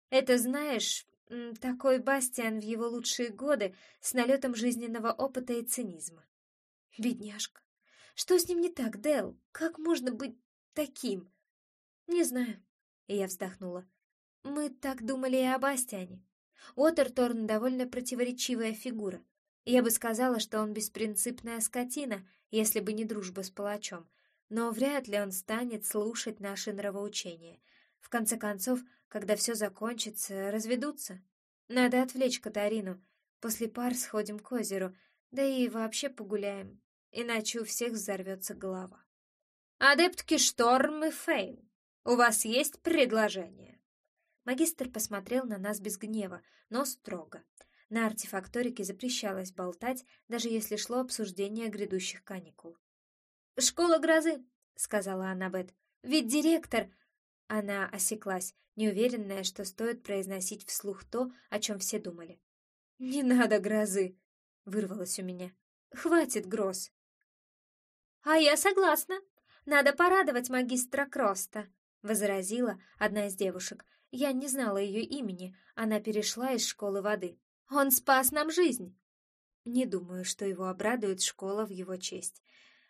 Это, знаешь, такой Бастиан в его лучшие годы с налетом жизненного опыта и цинизма. Бедняжка. Что с ним не так, Дел? Как можно быть таким? Не знаю. Я вздохнула. Мы так думали и о Бастиане. Уотерторн довольно противоречивая фигура. Я бы сказала, что он беспринципная скотина, если бы не дружба с палачом. Но вряд ли он станет слушать наши нравоучения. В конце концов, когда все закончится, разведутся. Надо отвлечь Катарину. После пар сходим к озеру, да и вообще погуляем, иначе у всех взорвется голова. «Адептки Шторм и Фейн, у вас есть предложение?» Магистр посмотрел на нас без гнева, но строго. На артефакторике запрещалось болтать, даже если шло обсуждение грядущих каникул. «Школа грозы», — сказала Аннабет. «Ведь директор...» Она осеклась, неуверенная, что стоит произносить вслух то, о чем все думали. «Не надо грозы!» — вырвалось у меня. «Хватит гроз!» «А я согласна. Надо порадовать магистра Кроста», — возразила одна из девушек. Я не знала ее имени, она перешла из школы воды. «Он спас нам жизнь!» Не думаю, что его обрадует школа в его честь.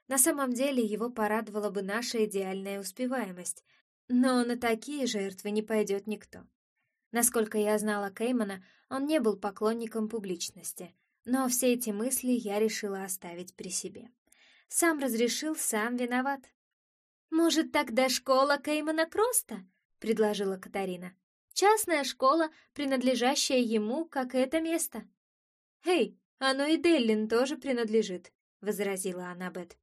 На самом деле его порадовала бы наша идеальная успеваемость — но на такие жертвы не пойдет никто. Насколько я знала Кеймана, он не был поклонником публичности, но все эти мысли я решила оставить при себе. Сам разрешил, сам виноват. «Может, тогда школа Кеймана Кроста?» — предложила Катарина. «Частная школа, принадлежащая ему, как и это место». «Эй, оно и Деллин тоже принадлежит», — возразила Аннабет.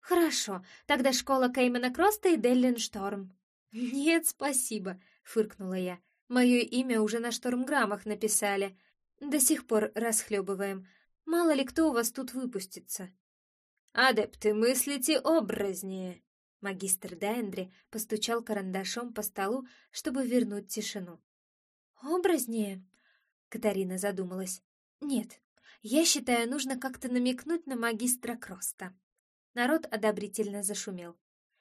«Хорошо, тогда школа Кеймана Кроста и Деллин Шторм», «Нет, спасибо», — фыркнула я. «Мое имя уже на штормграммах написали. До сих пор расхлебываем. Мало ли кто у вас тут выпустится». «Адепты, мыслите образнее!» Магистр Дайндри постучал карандашом по столу, чтобы вернуть тишину. «Образнее?» Катарина задумалась. «Нет, я считаю, нужно как-то намекнуть на магистра Кроста». Народ одобрительно зашумел.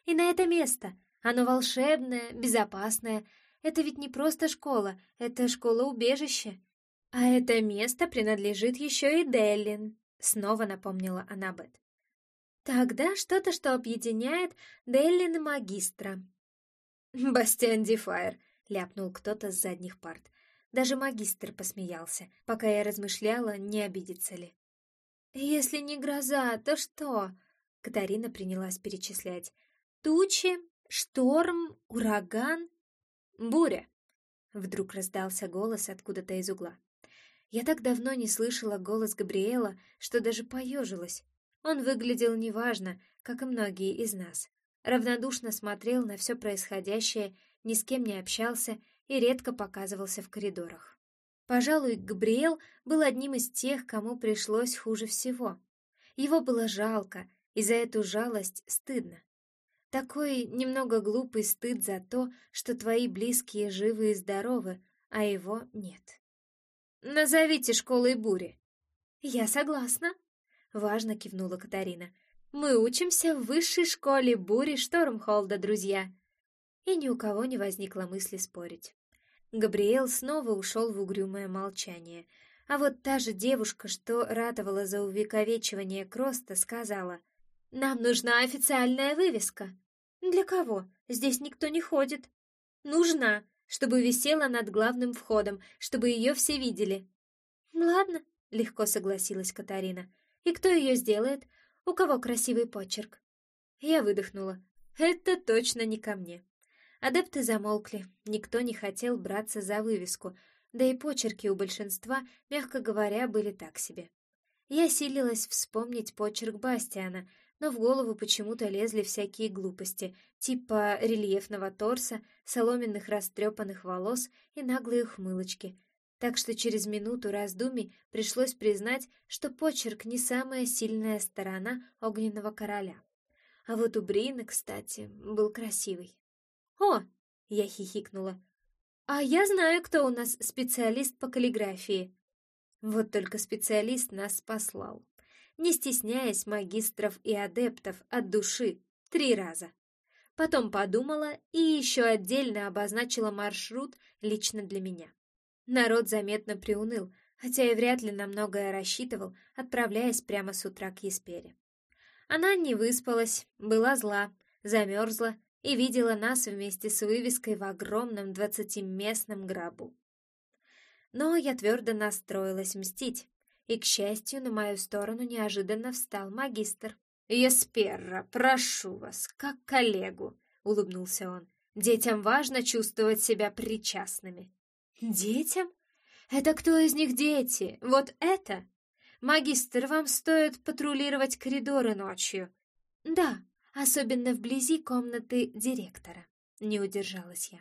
«И на это место! Оно волшебное, безопасное. Это ведь не просто школа, это школа-убежище. А это место принадлежит еще и Деллин, снова напомнила Аннабет. Тогда что-то, что объединяет Деллин и магистра. «Бастиан Дифайр», — ляпнул кто-то с задних парт. Даже магистр посмеялся, пока я размышляла, не обидится ли. «Если не гроза, то что?» Катарина принялась перечислять. «Тучи, Шторм, ураган, буря. Вдруг раздался голос откуда-то из угла. Я так давно не слышала голос Габриэла, что даже поежилась. Он выглядел неважно, как и многие из нас. Равнодушно смотрел на все происходящее, ни с кем не общался и редко показывался в коридорах. Пожалуй, Габриэл был одним из тех, кому пришлось хуже всего. Его было жалко, и за эту жалость стыдно. Такой немного глупый стыд за то, что твои близкие живы и здоровы, а его нет. «Назовите школой бури». «Я согласна», — важно кивнула Катарина. «Мы учимся в высшей школе бури Штормхолда, друзья». И ни у кого не возникло мысли спорить. Габриэл снова ушел в угрюмое молчание, а вот та же девушка, что ратовала за увековечивание Кроста, сказала, «Нам нужна официальная вывеска». Для кого? Здесь никто не ходит. Нужна, чтобы висела над главным входом, чтобы ее все видели. Ладно, легко согласилась Катарина. И кто ее сделает? У кого красивый почерк? Я выдохнула. Это точно не ко мне. Адепты замолкли, никто не хотел браться за вывеску, да и почерки у большинства, мягко говоря, были так себе. Я силилась вспомнить почерк Бастиана, но в голову почему-то лезли всякие глупости, типа рельефного торса, соломенных растрепанных волос и наглые ухмылочки. Так что через минуту раздумий пришлось признать, что почерк не самая сильная сторона огненного короля. А вот у Брины, кстати, был красивый. «О!» — я хихикнула. «А я знаю, кто у нас специалист по каллиграфии». Вот только специалист нас послал. не стесняясь магистров и адептов от души, три раза. Потом подумала и еще отдельно обозначила маршрут лично для меня. Народ заметно приуныл, хотя и вряд ли на многое рассчитывал, отправляясь прямо с утра к Еспере. Она не выспалась, была зла, замерзла и видела нас вместе с вывеской в огромном двадцатиместном гробу. Но я твердо настроилась мстить, и, к счастью, на мою сторону неожиданно встал магистр. «Есперра, прошу вас, как коллегу», — улыбнулся он. «Детям важно чувствовать себя причастными». «Детям? Это кто из них дети? Вот это?» «Магистр, вам стоит патрулировать коридоры ночью». «Да, особенно вблизи комнаты директора», — не удержалась я.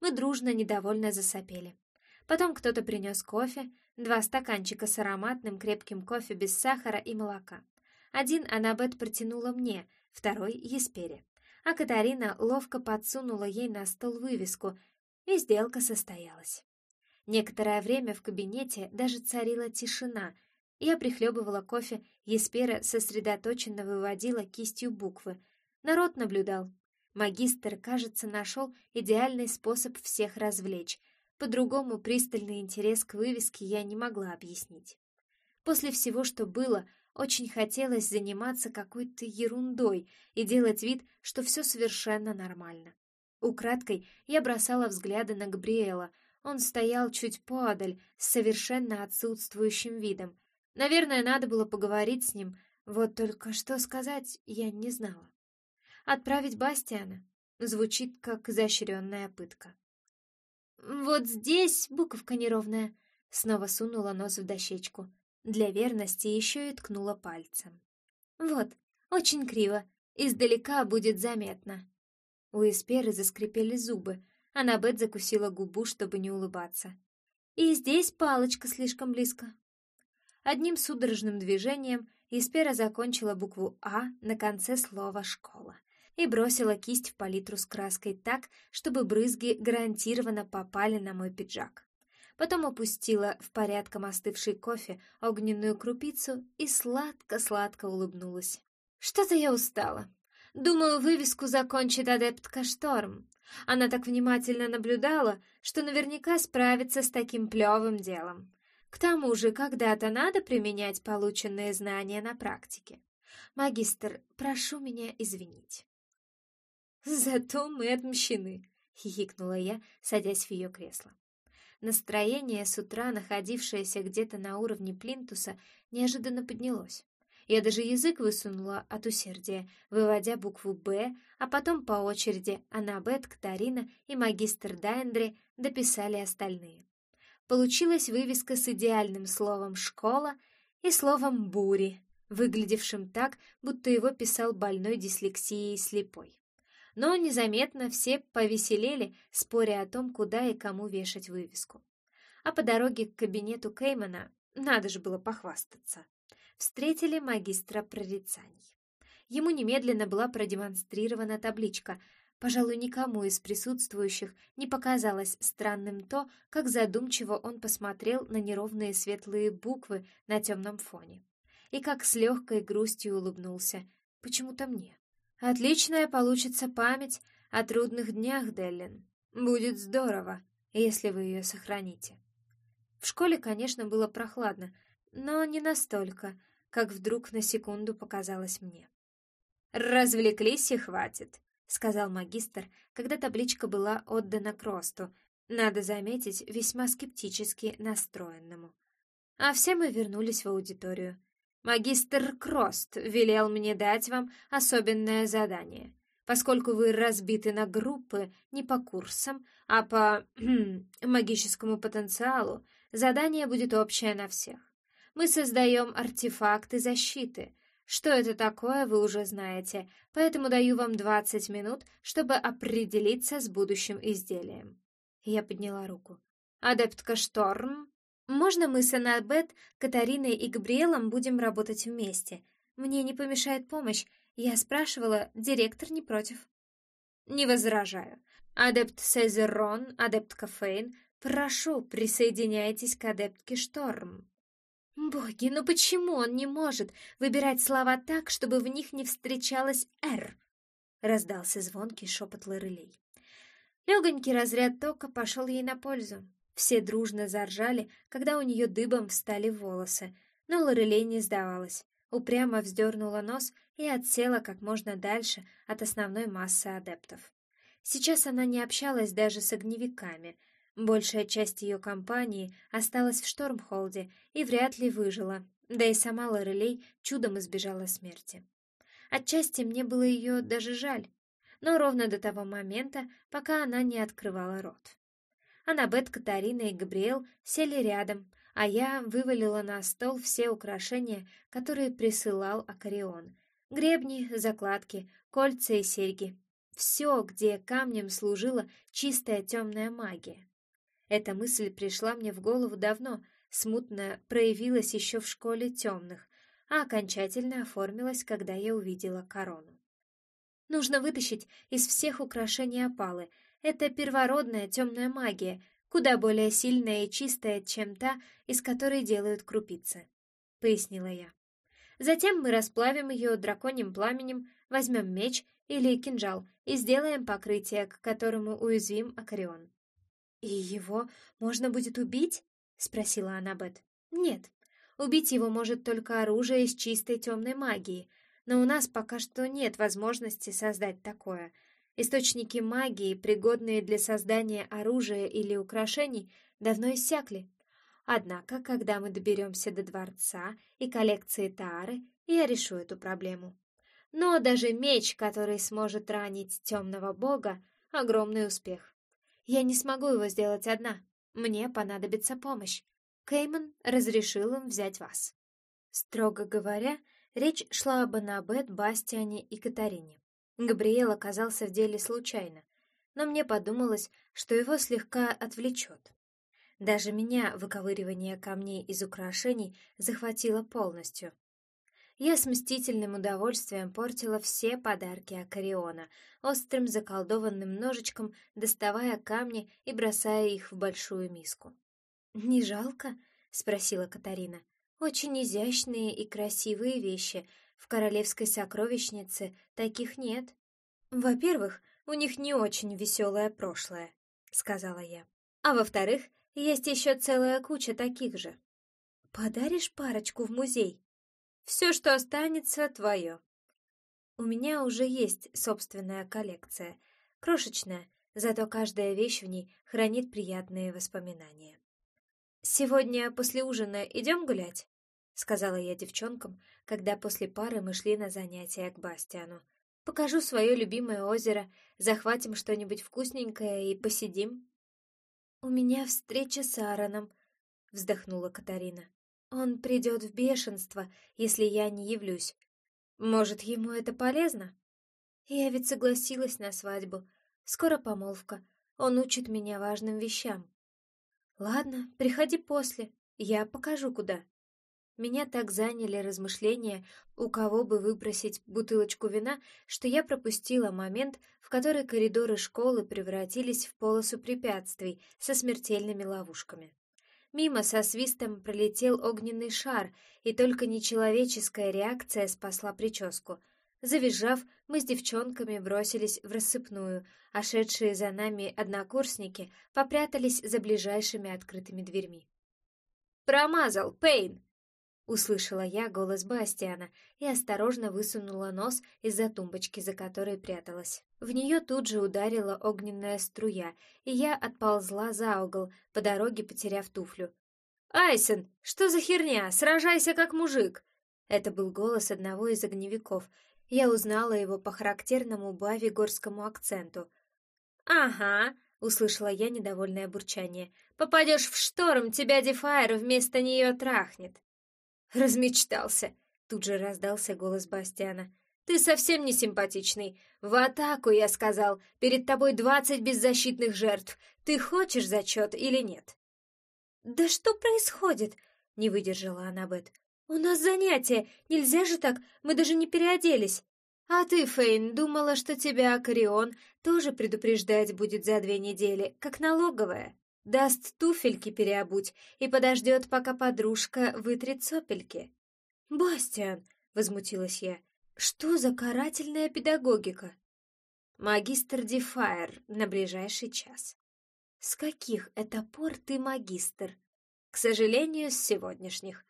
Мы дружно недовольно засопели. Потом кто-то принес кофе, два стаканчика с ароматным крепким кофе без сахара и молока. Один Аннабет протянула мне, второй — Еспере. А Катарина ловко подсунула ей на стол вывеску, и сделка состоялась. Некоторое время в кабинете даже царила тишина. Я прихлебывала кофе, Еспера сосредоточенно выводила кистью буквы. Народ наблюдал. Магистр, кажется, нашел идеальный способ всех развлечь — по-другому пристальный интерес к вывеске я не могла объяснить. После всего, что было, очень хотелось заниматься какой-то ерундой и делать вид, что все совершенно нормально. Украдкой я бросала взгляды на Габриэла. Он стоял чуть подаль, с совершенно отсутствующим видом. Наверное, надо было поговорить с ним, вот только что сказать я не знала. Отправить Бастиана звучит как изощренная пытка. «Вот здесь буковка неровная», — снова сунула нос в дощечку. Для верности еще и ткнула пальцем. «Вот, очень криво, издалека будет заметно». У Эсперы заскрипели зубы, а Набет закусила губу, чтобы не улыбаться. «И здесь палочка слишком близко». Одним судорожным движением Эспера закончила букву «А» на конце слова «школа» и бросила кисть в палитру с краской так, чтобы брызги гарантированно попали на мой пиджак. Потом опустила в порядком остывший кофе огненную крупицу и сладко-сладко улыбнулась. «Что-то я устала. Думаю, вывеску закончит адептка Шторм. Она так внимательно наблюдала, что наверняка справится с таким плевым делом. К тому же, когда-то надо применять полученные знания на практике. Магистр, прошу меня извинить. «Зато мы отмщены», — хихикнула я, садясь в ее кресло. Настроение с утра, находившееся где-то на уровне плинтуса, неожиданно поднялось. Я даже язык высунула от усердия, выводя букву «Б», а потом по очереди Аннабет, Катарина и магистр Дайндре дописали остальные. Получилась вывеска с идеальным словом «школа» и словом «бури», выглядевшим так, будто его писал больной дислексией слепой но незаметно все повеселели, споря о том, куда и кому вешать вывеску. А по дороге к кабинету Кеймана надо же было похвастаться. Встретили магистра прорицаний. Ему немедленно была продемонстрирована табличка. Пожалуй, никому из присутствующих не показалось странным то, как задумчиво он посмотрел на неровные светлые буквы на темном фоне. И как с легкой грустью улыбнулся. Почему-то мне. Отличная получится память о трудных днях, Деллин. Будет здорово, если вы ее сохраните. В школе, конечно, было прохладно, но не настолько, как вдруг на секунду показалось мне. «Развлеклись и хватит», — сказал магистр, когда табличка была отдана Кросту, надо заметить, весьма скептически настроенному. А все мы вернулись в аудиторию. Магистр Крост велел мне дать вам особенное задание. Поскольку вы разбиты на группы не по курсам, а по магическому потенциалу, задание будет общее на всех. Мы создаем артефакты защиты. Что это такое, вы уже знаете, поэтому даю вам 20 минут, чтобы определиться с будущим изделием. Я подняла руку. Адептка Шторм можно мы с Аннабет, Катариной и Габриэлом будем работать вместе? Мне не помешает помощь. Я спрашивала, директор не против. Не возражаю. Адепт Сезерон, адепт Кафейн, прошу, присоединяйтесь к адептке Шторм. Боги, ну почему он не может выбирать слова так, чтобы в них не встречалось «р»? Раздался звонкий шепот Лорелей. Легонький разряд тока пошел ей на пользу. Все дружно заржали, когда у нее дыбом встали волосы, но Лорелей не сдавалась. Упрямо вздернула нос и отсела как можно дальше от основной массы адептов. Сейчас она не общалась даже с огневиками. Большая часть ее компании осталась в Штормхолде и вряд ли выжила, да и сама Лорелей чудом избежала смерти. Отчасти мне было ее даже жаль, но ровно до того момента, пока она не открывала рот. Аннабет, Катарина и Габриэл сели рядом, а я вывалила на стол все украшения, которые присылал Акарион. Гребни, закладки, кольца и серьги, все, где камнем служила чистая темная магия. Эта мысль пришла мне в голову давно, смутно проявилась еще в школе темных, а окончательно оформилась, когда я увидела корону. Нужно вытащить из всех украшений опалы. Это первородная темная магия, куда более сильная и чистая, чем та, из которой делают крупицы, — пояснила я. Затем мы расплавим ее драконьим пламенем, возьмем меч или кинжал и сделаем покрытие, к которому уязвим Акарион. «И его можно будет убить?» — спросила Аннабет. «Нет, убить его может только оружие из чистой темной магии, но у нас пока что нет возможности создать такое. Источники магии, пригодные для создания оружия или украшений, давно иссякли. Однако, когда мы доберемся до дворца и коллекции Таары, я решу эту проблему. Но даже меч, который сможет ранить темного бога, — огромный успех. Я не смогу его сделать одна. Мне понадобится помощь. Кейман разрешил им взять вас. Строго говоря, речь шла об Анабет, Бастиане и Катарине. Габриэл оказался в деле случайно, но мне подумалось, что его слегка отвлечет. Даже меня выковыривание камней из украшений захватило полностью я с мстительным удовольствием портила все подарки Акариона, острым заколдованным ножичком доставая камни и бросая их в большую миску. «Не жалко?» — спросила Катарина. «Очень изящные и красивые вещи. В королевской сокровищнице таких нет». «Во-первых, у них не очень веселое прошлое», — сказала я. «А во-вторых, есть еще целая куча таких же». «Подаришь парочку в музей?» Все, что останется, твое. У меня уже есть собственная коллекция, крошечная, зато каждая вещь в ней хранит приятные воспоминания. «Сегодня после ужина идем гулять?» — сказала я девчонкам, когда после пары мы шли на занятия к Бастиану. «Покажу свое любимое озеро, захватим что-нибудь вкусненькое и посидим». «У меня встреча с Аароном», — вздохнула Катарина. Он придет в бешенство, если я не явлюсь. Может, ему это полезно? Я ведь согласилась на свадьбу. Скоро помолвка. Он учит меня важным вещам. Ладно, приходи после. Я покажу, куда. Меня так заняли размышления, у кого бы выбросить бутылочку вина, что я пропустила момент, в который коридоры школы превратились в полосу препятствий со смертельными ловушками. Мимо со свистом пролетел огненный шар, и только нечеловеческая реакция спасла прическу. Завизжав, мы с девчонками бросились в рассыпную, а шедшие за нами однокурсники попрятались за ближайшими открытыми дверьми. «Промазал, Пейн!» Услышала я голос Бастиана и осторожно высунула нос из-за тумбочки, за которой пряталась. В нее тут же ударила огненная струя, и я отползла за угол, по дороге потеряв туфлю. «Айсен, что за херня? Сражайся как мужик!» Это был голос одного из огневиков. Я узнала его по характерному бавигорскому акценту. «Ага», — услышала я недовольное бурчание. «Попадешь в шторм, тебя Дефайр вместо нее трахнет». Размечтался. Тут же раздался голос Бастиана. Ты совсем не симпатичный. В атаку, я сказал. Перед тобой двадцать беззащитных жертв. Ты хочешь зачет или нет? Да что происходит? Не выдержала Аннабет. У нас занятие. Нельзя же так. Мы даже не переоделись. А ты, Фейн, думала, что тебя Акарион тоже предупреждать будет за две недели, как налоговая? Даст туфельки переобуть и подождет, пока подружка вытрет сопельки. «Бастиан!» — возмутилась я. «Что за карательная педагогика?» «Магистр Дефайр на ближайший час». «С каких это пор ты магистр?» «К сожалению, с сегодняшних.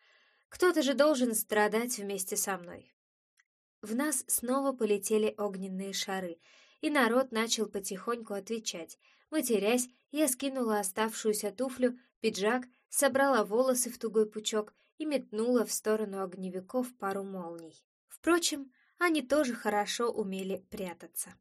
Кто-то же должен страдать вместе со мной». В нас снова полетели огненные шары, и народ начал потихоньку отвечать. Матерясь, я скинула оставшуюся туфлю, пиджак, собрала волосы в тугой пучок и метнула в сторону огневиков пару молний. Впрочем, они тоже хорошо умели прятаться.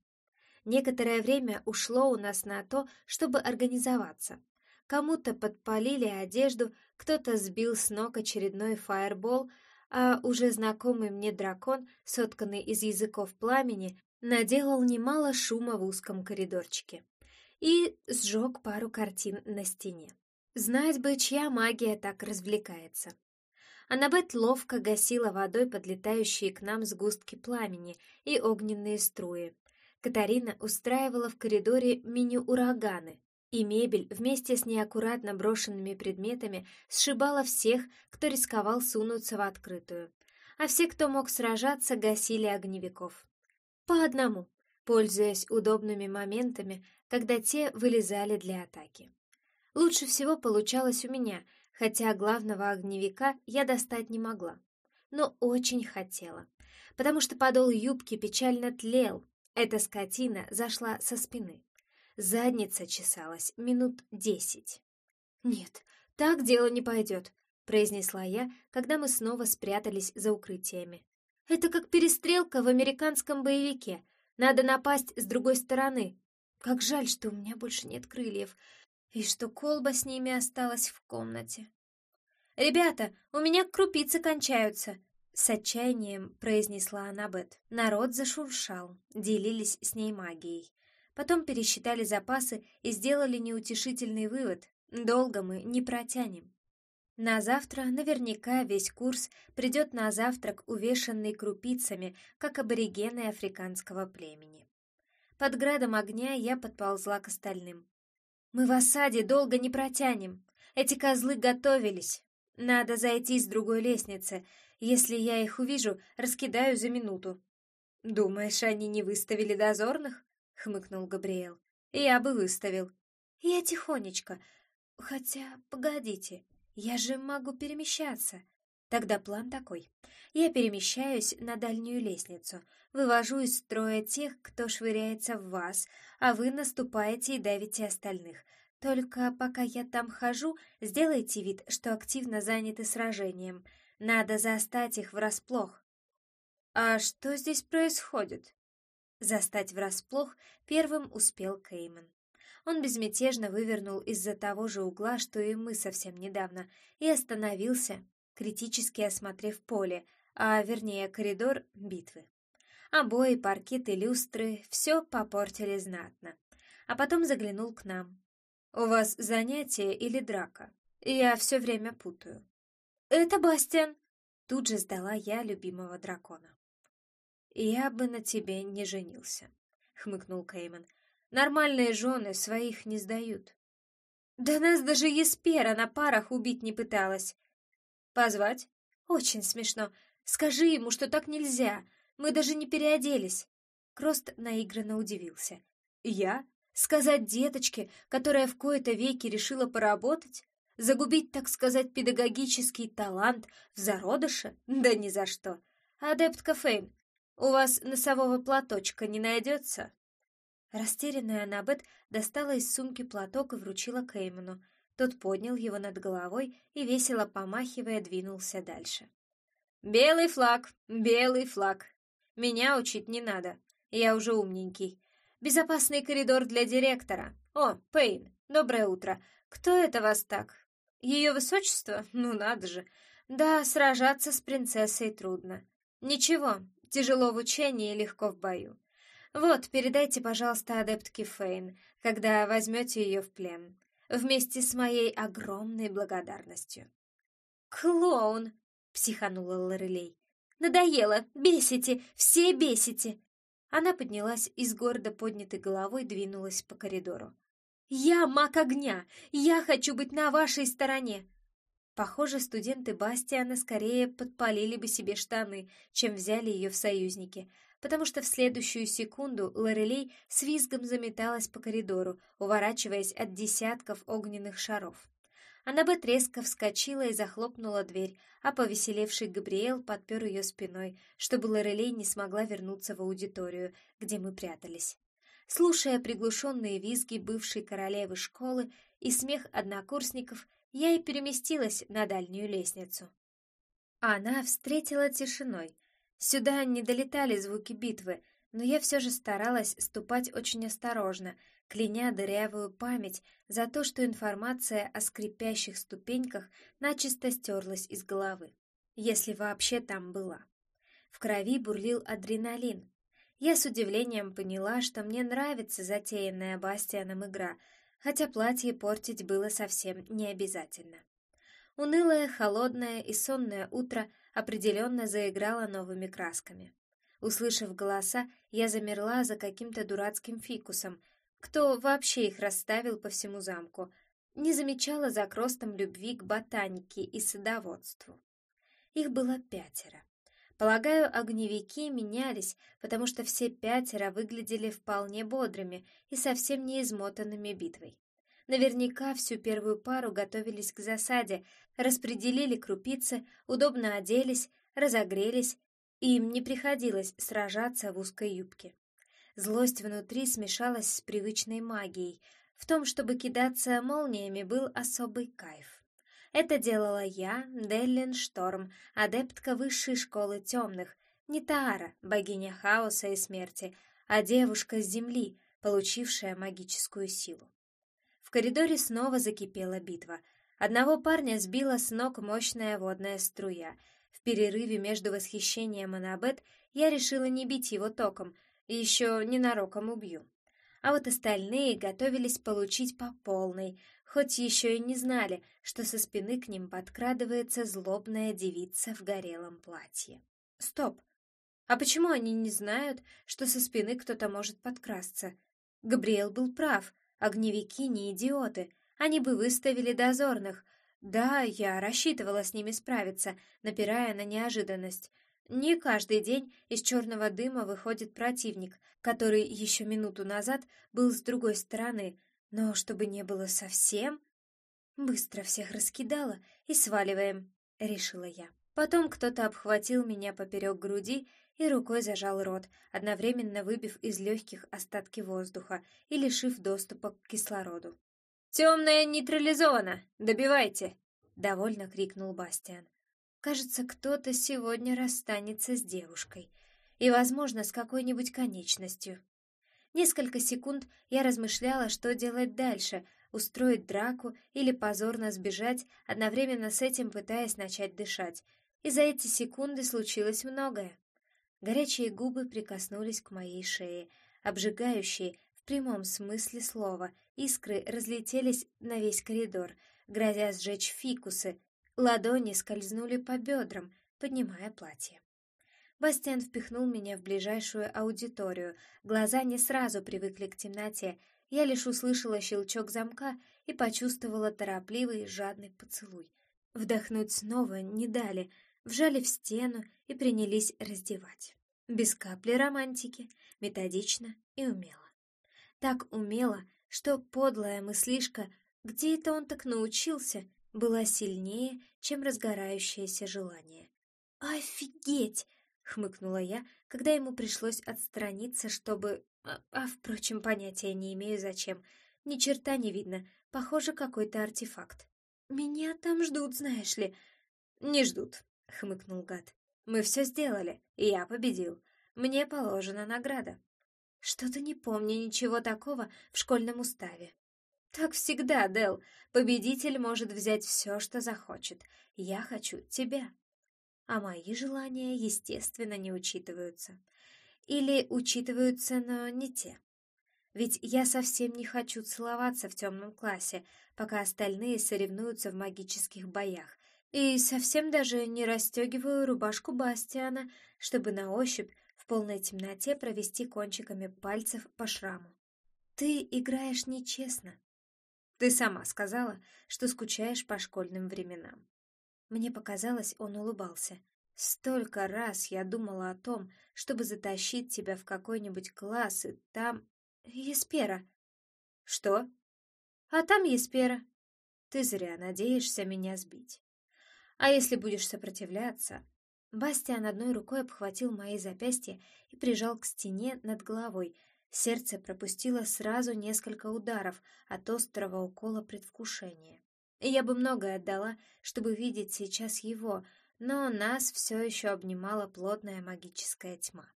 Некоторое время ушло у нас на то, чтобы организоваться. Кому-то подпалили одежду, кто-то сбил с ног очередной фаербол, а уже знакомый мне дракон, сотканный из языков пламени, наделал немало шума в узком коридорчике и сжег пару картин на стене. Знать бы, чья магия так развлекается. Аннабет ловко гасила водой подлетающие к нам сгустки пламени и огненные струи. Катарина устраивала в коридоре мини-ураганы, и мебель вместе с неаккуратно брошенными предметами сшибала всех, кто рисковал сунуться в открытую. А все, кто мог сражаться, гасили огневиков. По одному, пользуясь удобными моментами, когда те вылезали для атаки. Лучше всего получалось у меня, хотя главного огневика я достать не могла. Но очень хотела, потому что подол юбки печально тлел, эта скотина зашла со спины. Задница чесалась минут десять. «Нет, так дело не пойдет», — произнесла я, когда мы снова спрятались за укрытиями. «Это как перестрелка в американском боевике. Надо напасть с другой стороны. Как жаль, что у меня больше нет крыльев, и что колба с ними осталась в комнате». «Ребята, у меня крупицы кончаются», — с отчаянием произнесла Аннабет. Народ зашуршал, делились с ней магией. Потом пересчитали запасы и сделали неутешительный вывод. Долго мы не протянем. На завтра наверняка весь курс придет на завтрак, увешанный крупицами, как аборигены африканского племени. Под градом огня я подползла к остальным. «Мы в осаде долго не протянем. Эти козлы готовились. Надо зайти с другой лестницы. Если я их увижу, раскидаю за минуту». «Думаешь, они не выставили дозорных?» — хмыкнул Габриэл. «Я бы выставил». «Я тихонечко. Хотя, погодите, я же могу перемещаться». Тогда план такой. Я перемещаюсь на дальнюю лестницу, вывожу из строя тех, кто швыряется в вас, а вы наступаете и давите остальных. Только пока я там хожу, сделайте вид, что активно заняты сражением. Надо застать их врасплох. «А что здесь происходит?» Застать врасплох первым успел Кейман. Он безмятежно вывернул из-за того же угла, что и мы совсем недавно, и остановился, критически осмотрев поле, а вернее коридор битвы. Обои, паркет и люстры все попортили знатно. А потом заглянул к нам. «У вас занятие или драка? Я все время путаю». «Это Бастиан!» Тут же сдала я любимого дракона. «Я бы на тебе не женился», — хмыкнул Кейман. «Нормальные жены своих не сдают». «Да нас даже Еспера на парах убить не пыталась». «Позвать?» «Очень смешно. Скажи ему, что так нельзя. Мы даже не переоделись». Крост наигранно удивился. «Я? Сказать деточке, которая в кои-то веки решила поработать? Загубить, так сказать, педагогический талант в зародыше? Да ни за что. Адепт Фейн, «У вас носового платочка не найдется?» Растерянная Аннабет достала из сумки платок и вручила Кейману. Тот поднял его над головой и, весело помахивая, двинулся дальше. «Белый флаг! Белый флаг! Меня учить не надо. Я уже умненький. Безопасный коридор для директора. О, Пейн, доброе утро. Кто это вас так? Ее высочество? Ну надо же. Да, сражаться с принцессой трудно. Ничего, Тяжело в учении и легко в бою. Вот, передайте, пожалуйста, адептке Фейн, когда возьмете ее в плен, вместе с моей огромной благодарностью. «Клоун!» — психанула Лорелей. «Надоело! Бесите! Все бесите!» Она поднялась и с гордо поднятой головой двинулась по коридору. Я маг огня! Я хочу быть на вашей стороне!» Похоже, студенты Бастиана скорее подпалили бы себе штаны, чем взяли ее в союзники, потому что в следующую секунду Лорелей с визгом заметалась по коридору, уворачиваясь от десятков огненных шаров. Аннабет резко вскочила и захлопнула дверь, а повеселевший Габриэл подпер ее спиной, чтобы Лорелей не смогла вернуться в аудиторию, где мы прятались. Слушая приглушенные визги бывшей королевы школы и смех однокурсников, я и переместилась на дальнюю лестницу. Она встретила тишиной. Сюда не долетали звуки битвы, но я все же старалась ступать очень осторожно, кляня дырявую память за то, что информация о скрипящих ступеньках начисто стерлась из головы, если вообще там была. В крови бурлил адреналин. Я с удивлением поняла, что мне нравится затеянная Бастианом игра — хотя платье портить было совсем не обязательно. Унылое, холодное и сонное утро определенно заиграло новыми красками. Услышав голоса, я замерла за каким-то дурацким фикусом. Кто вообще их расставил по всему замку? Не замечала за кростом любви к ботанике и садоводству. Их было пятеро. Полагаю, огневики менялись, потому что все пятеро выглядели вполне бодрыми и совсем не измотанными битвой. Наверняка всю первую пару готовились к засаде, распределили крупицы, удобно оделись, разогрелись, и им не приходилось сражаться в узкой юбке. Злость внутри смешалась с привычной магией. В том, чтобы кидаться молниями, был особый кайф. Это делала я, Деллин Шторм, адептка высшей школы темных, не Таара, богиня хаоса и смерти, а девушка с земли, получившая магическую силу. Коридоре снова закипела битва. Одного парня сбила с ног мощная водная струя. В перерыве между восхищением Анабет я решила не бить его током, и еще ненароком убью. А вот остальные готовились получить по полной, хоть еще и не знали, что со спины к ним подкрадывается злобная девица в горелом платье. Стоп! А почему они не знают, что со спины кто-то может подкрасться? Габриэл был прав, огневики не идиоты, они бы выставили дозорных. Да, я рассчитывала с ними справиться, напирая на неожиданность. Не каждый день из черного дыма выходит противник, который еще минуту назад был с другой стороны, но чтобы не было совсем... Быстро всех раскидала и сваливаем, решила я. Потом кто-то обхватил меня поперек груди и рукой зажал рот, одновременно выбив из легких остатки воздуха и лишив доступа к кислороду. «Темная нейтрализована! Добивайте!» — довольно крикнул Бастиан. «Кажется, кто-то сегодня расстанется с девушкой, и, возможно, с какой-нибудь конечностью. Несколько секунд я размышляла, что делать дальше, устроить драку или позорно сбежать, одновременно с этим пытаясь начать дышать. И за эти секунды случилось многое. Горячие губы прикоснулись к моей шее, обжигающие в прямом смысле слова. Искры разлетелись на весь коридор, грозя сжечь фикусы. Ладони скользнули по бедрам, поднимая платье. Бастиан впихнул меня в ближайшую аудиторию. Глаза не сразу привыкли к темноте. Я лишь услышала щелчок замка и почувствовала торопливый жадный поцелуй. Вдохнуть снова не дали, вжали в стену и принялись раздевать. Без капли романтики, методично и умело. Так умело, что подлая мыслишка, где это он так научился, была сильнее, чем разгорающееся желание. «Офигеть!» хмыкнула я, когда ему пришлось отстраниться, чтобы... А, а, впрочем, понятия не имею зачем. Ни черта не видно, похоже, какой-то артефакт. Меня там ждут, знаешь ли. Не ждут, хмыкнул гад. Мы все сделали, и я победил. Мне положена награда. Что-то не помню ничего такого в школьном уставе. Так всегда, Дел. Победитель может взять все, что захочет. Я хочу тебя а мои желания, естественно, не учитываются. Или учитываются, но не те. Ведь я совсем не хочу целоваться в темном классе, пока остальные соревнуются в магических боях, и совсем даже не расстегиваю рубашку Бастиана, чтобы на ощупь в полной темноте провести кончиками пальцев по шраму. «Ты играешь нечестно», Ты сама сказала, что скучаешь по школьным временам. Мне показалось, он улыбался. Столько раз я думала о том, чтобы затащить тебя в какой-нибудь класс, и там... Еспера. Что? А там Еспера. Ты зря надеешься меня сбить. А если будешь сопротивляться... Бастиан одной рукой обхватил мои запястья и прижал к стене над головой. Сердце пропустило сразу несколько ударов от острого укола предвкушения. Я бы многое отдала, чтобы видеть сейчас его, но нас все еще обнимала плотная магическая тьма.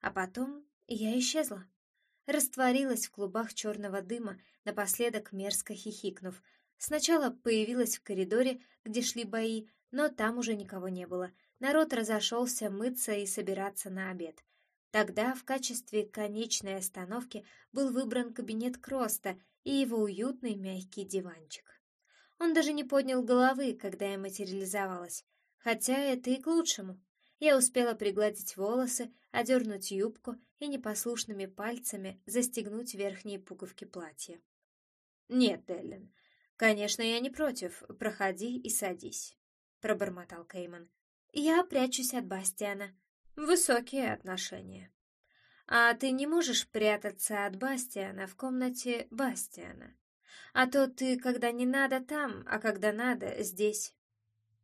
А потом я исчезла. Растворилась в клубах черного дыма, напоследок мерзко хихикнув, Сначала появилась в коридоре, где шли бои, но там уже никого не было. Народ разошелся мыться и собираться на обед. Тогда в качестве конечной остановки был выбран кабинет Кроста и его уютный мягкий диванчик. Он даже не поднял головы, когда я материализовалась, хотя это и к лучшему. Я успела пригладить волосы, одернуть юбку и непослушными пальцами застегнуть верхние пуговки платья. «Нет, Эллен, «Конечно, я не против. Проходи и садись», — пробормотал Кейман. «Я прячусь от Бастиана. Высокие отношения». «А ты не можешь прятаться от Бастиана в комнате Бастиана? А то ты, когда не надо, там, а когда надо, здесь».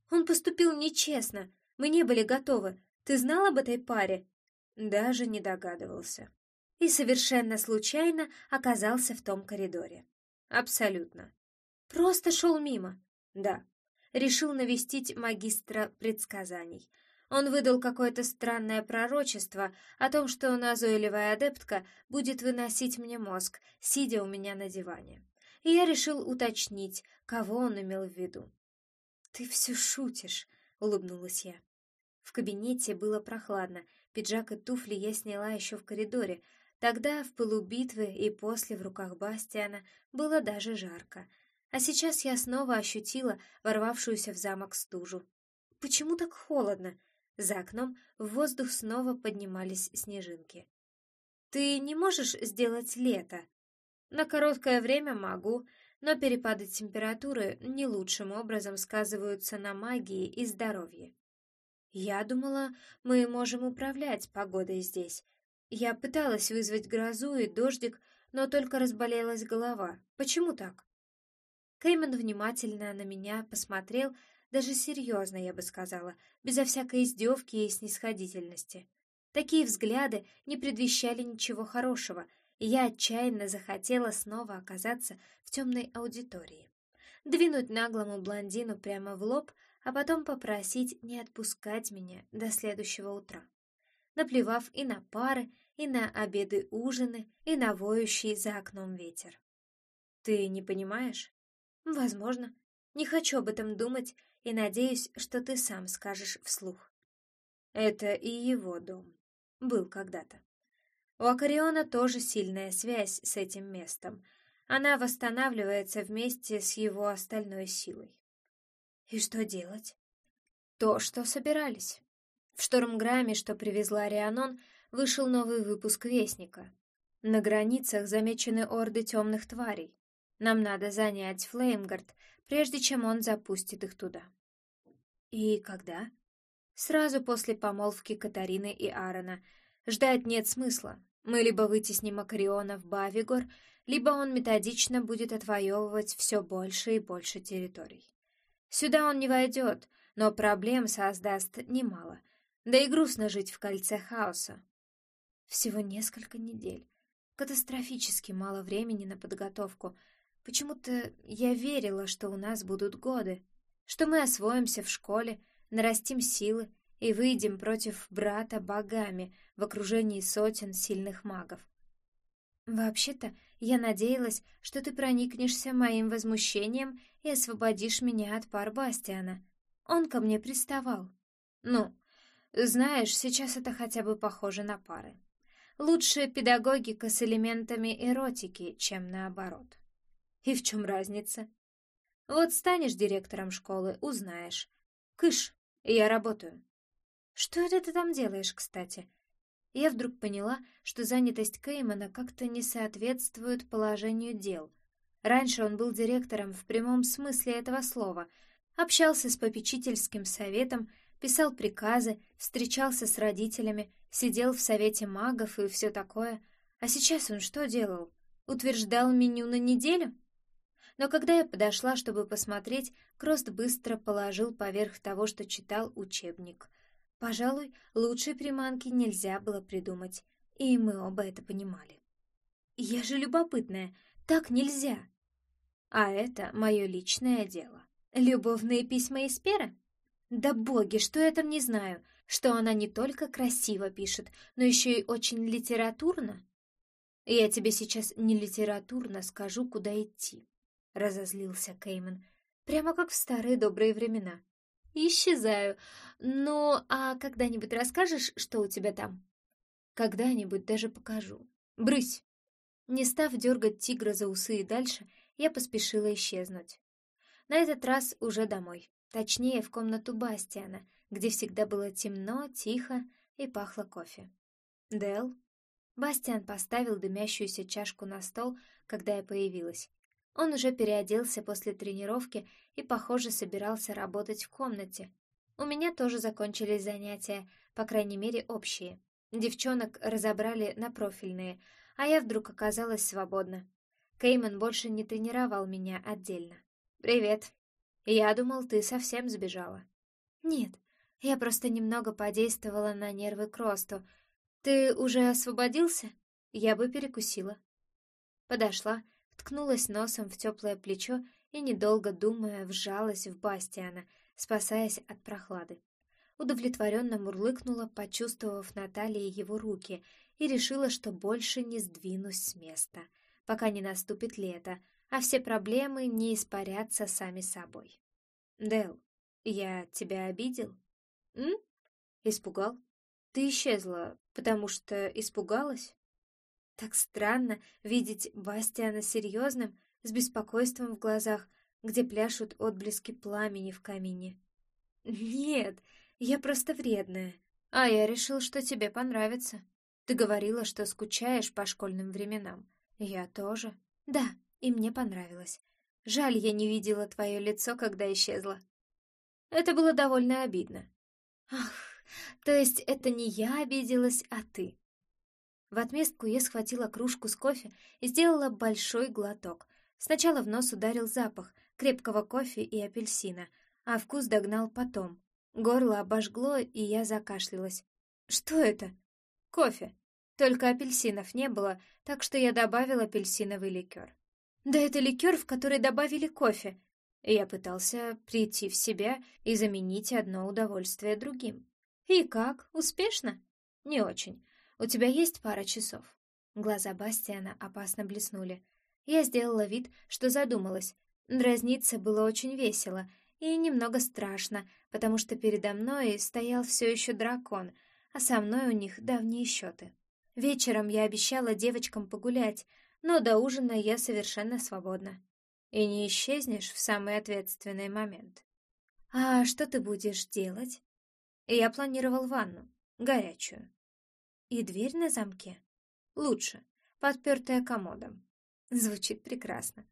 «Он поступил нечестно. Мы не были готовы. Ты знал об этой паре?» Даже не догадывался. И совершенно случайно оказался в том коридоре. Абсолютно. Просто шел мимо. Да. Решил навестить магистра предсказаний. Он выдал какое-то странное пророчество о том, что назойливая адептка будет выносить мне мозг, сидя у меня на диване. И я решил уточнить, кого он имел в виду. «Ты все шутишь», — улыбнулась я. В кабинете было прохладно, пиджак и туфли я сняла еще в коридоре. Тогда, в пылу и после в руках Бастиана, было даже жарко — а сейчас я снова ощутила ворвавшуюся в замок стужу. Почему так холодно? За окном в воздух снова поднимались снежинки. «Ты не можешь сделать лето?» «На короткое время могу, но перепады температуры не лучшим образом сказываются на магии и здоровье. Я думала, мы можем управлять погодой здесь. Я пыталась вызвать грозу и дождик, но только разболелась голова. Почему так? Кейман внимательно на меня посмотрел, даже серьезно, я бы сказала, безо всякой издевки и снисходительности. Такие взгляды не предвещали ничего хорошего, и я отчаянно захотела снова оказаться в темной аудитории. Двинуть наглому блондину прямо в лоб, а потом попросить не отпускать меня до следующего утра. Наплевав и на пары, и на обеды-ужины, и на воющий за окном ветер. «Ты не понимаешь?» Возможно. Не хочу об этом думать и надеюсь, что ты сам скажешь вслух. Это и его дом. Был когда-то. У Акариона тоже сильная связь с этим местом. Она восстанавливается вместе с его остальной силой. И что делать? То, что собирались. В Штормграме, что привезла Рианон, вышел новый выпуск Вестника. На границах замечены орды темных тварей. Нам надо занять Флеймгард, прежде чем он запустит их туда. И когда? Сразу после помолвки Катарины и Аарона. Ждать нет смысла. Мы либо вытесним Акариона в Бавигор, либо он методично будет отвоевывать все больше и больше территорий. Сюда он не войдет, но проблем создаст немало. Да и грустно жить в кольце хаоса. Всего несколько недель. Катастрофически мало времени на подготовку — Почему-то я верила, что у нас будут годы, что мы освоимся в школе, нарастим силы и выйдем против брата богами в окружении сотен сильных магов. Вообще-то, я надеялась, что ты проникнешься моим возмущением и освободишь меня от пар Бастиана. Он ко мне приставал. Ну, знаешь, сейчас это хотя бы похоже на пары. Лучше педагогика с элементами эротики, чем наоборот. И в чем разница? Вот станешь директором школы, узнаешь. Кыш, я работаю. Что это ты там делаешь, кстати? Я вдруг поняла, что занятость Кеймана как-то не соответствует положению дел. Раньше он был директором в прямом смысле этого слова, общался с попечительским советом, писал приказы, встречался с родителями, сидел в совете магов и все такое. А сейчас он что делал? Утверждал меню на неделю? Но когда я подошла, чтобы посмотреть, Крост быстро положил поверх того, что читал учебник. Пожалуй, лучшей приманки нельзя было придумать, и мы оба это понимали. Я же любопытная, так нельзя. А это мое личное дело. Любовные письма из пера? Да боги, что я там не знаю, что она не только красиво пишет, но еще и очень литературно. Я тебе сейчас не литературно скажу, куда идти разозлился Кейман. Прямо как в старые добрые времена. Исчезаю. Ну, а когда-нибудь расскажешь, что у тебя там? Когда-нибудь даже покажу. Брысь! Не став дергать тигра за усы и дальше, я поспешила исчезнуть. На этот раз уже домой. Точнее, в комнату Бастиана, где всегда было темно, тихо и пахло кофе. Дел. Бастиан поставил дымящуюся чашку на стол, когда я появилась. Он уже переоделся после тренировки и, похоже, собирался работать в комнате. У меня тоже закончились занятия, по крайней мере, общие. Девчонок разобрали на профильные, а я вдруг оказалась свободна. Кейман больше не тренировал меня отдельно. «Привет. Я думал, ты совсем сбежала». «Нет, я просто немного подействовала на нервы Кросту. Ты уже освободился? Я бы перекусила». Подошла, ткнулась носом в теплое плечо и, недолго думая, вжалась в Бастиана, спасаясь от прохлады. Удовлетворенно мурлыкнула, почувствовав на его руки, и решила, что больше не сдвинусь с места, пока не наступит лето, а все проблемы не испарятся сами собой. Дел, я тебя обидел? М? Испугал? Ты исчезла, потому что испугалась? Так странно видеть Бастиана серьезным, с беспокойством в глазах, где пляшут отблески пламени в камине. «Нет, я просто вредная. А я решил, что тебе понравится. Ты говорила, что скучаешь по школьным временам. Я тоже. Да, и мне понравилось. Жаль, я не видела твое лицо, когда исчезла. Это было довольно обидно. Ах, то есть это не я обиделась, а ты. В отместку я схватила кружку с кофе и сделала большой глоток. Сначала в нос ударил запах крепкого кофе и апельсина, а вкус догнал потом. Горло обожгло, и я закашлялась. «Что это?» «Кофе. Только апельсинов не было, так что я добавил апельсиновый ликер». «Да это ликер, в который добавили кофе!» Я пытался прийти в себя и заменить одно удовольствие другим. «И как? Успешно?» «Не очень. «У тебя есть пара часов?» Глаза Бастиана опасно блеснули. Я сделала вид, что задумалась. Дразниться было очень весело и немного страшно, потому что передо мной стоял все еще дракон, а со мной у них давние счеты. Вечером я обещала девочкам погулять, но до ужина я совершенно свободна. И не исчезнешь в самый ответственный момент. «А что ты будешь делать?» Я планировал ванну, горячую. И дверь на замке? Лучше, подпертая комодом. Звучит прекрасно.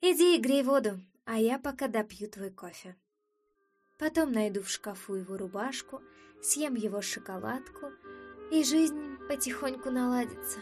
Иди и грей воду, а я пока допью твой кофе. Потом найду в шкафу его рубашку, съем его шоколадку, и жизнь потихоньку наладится.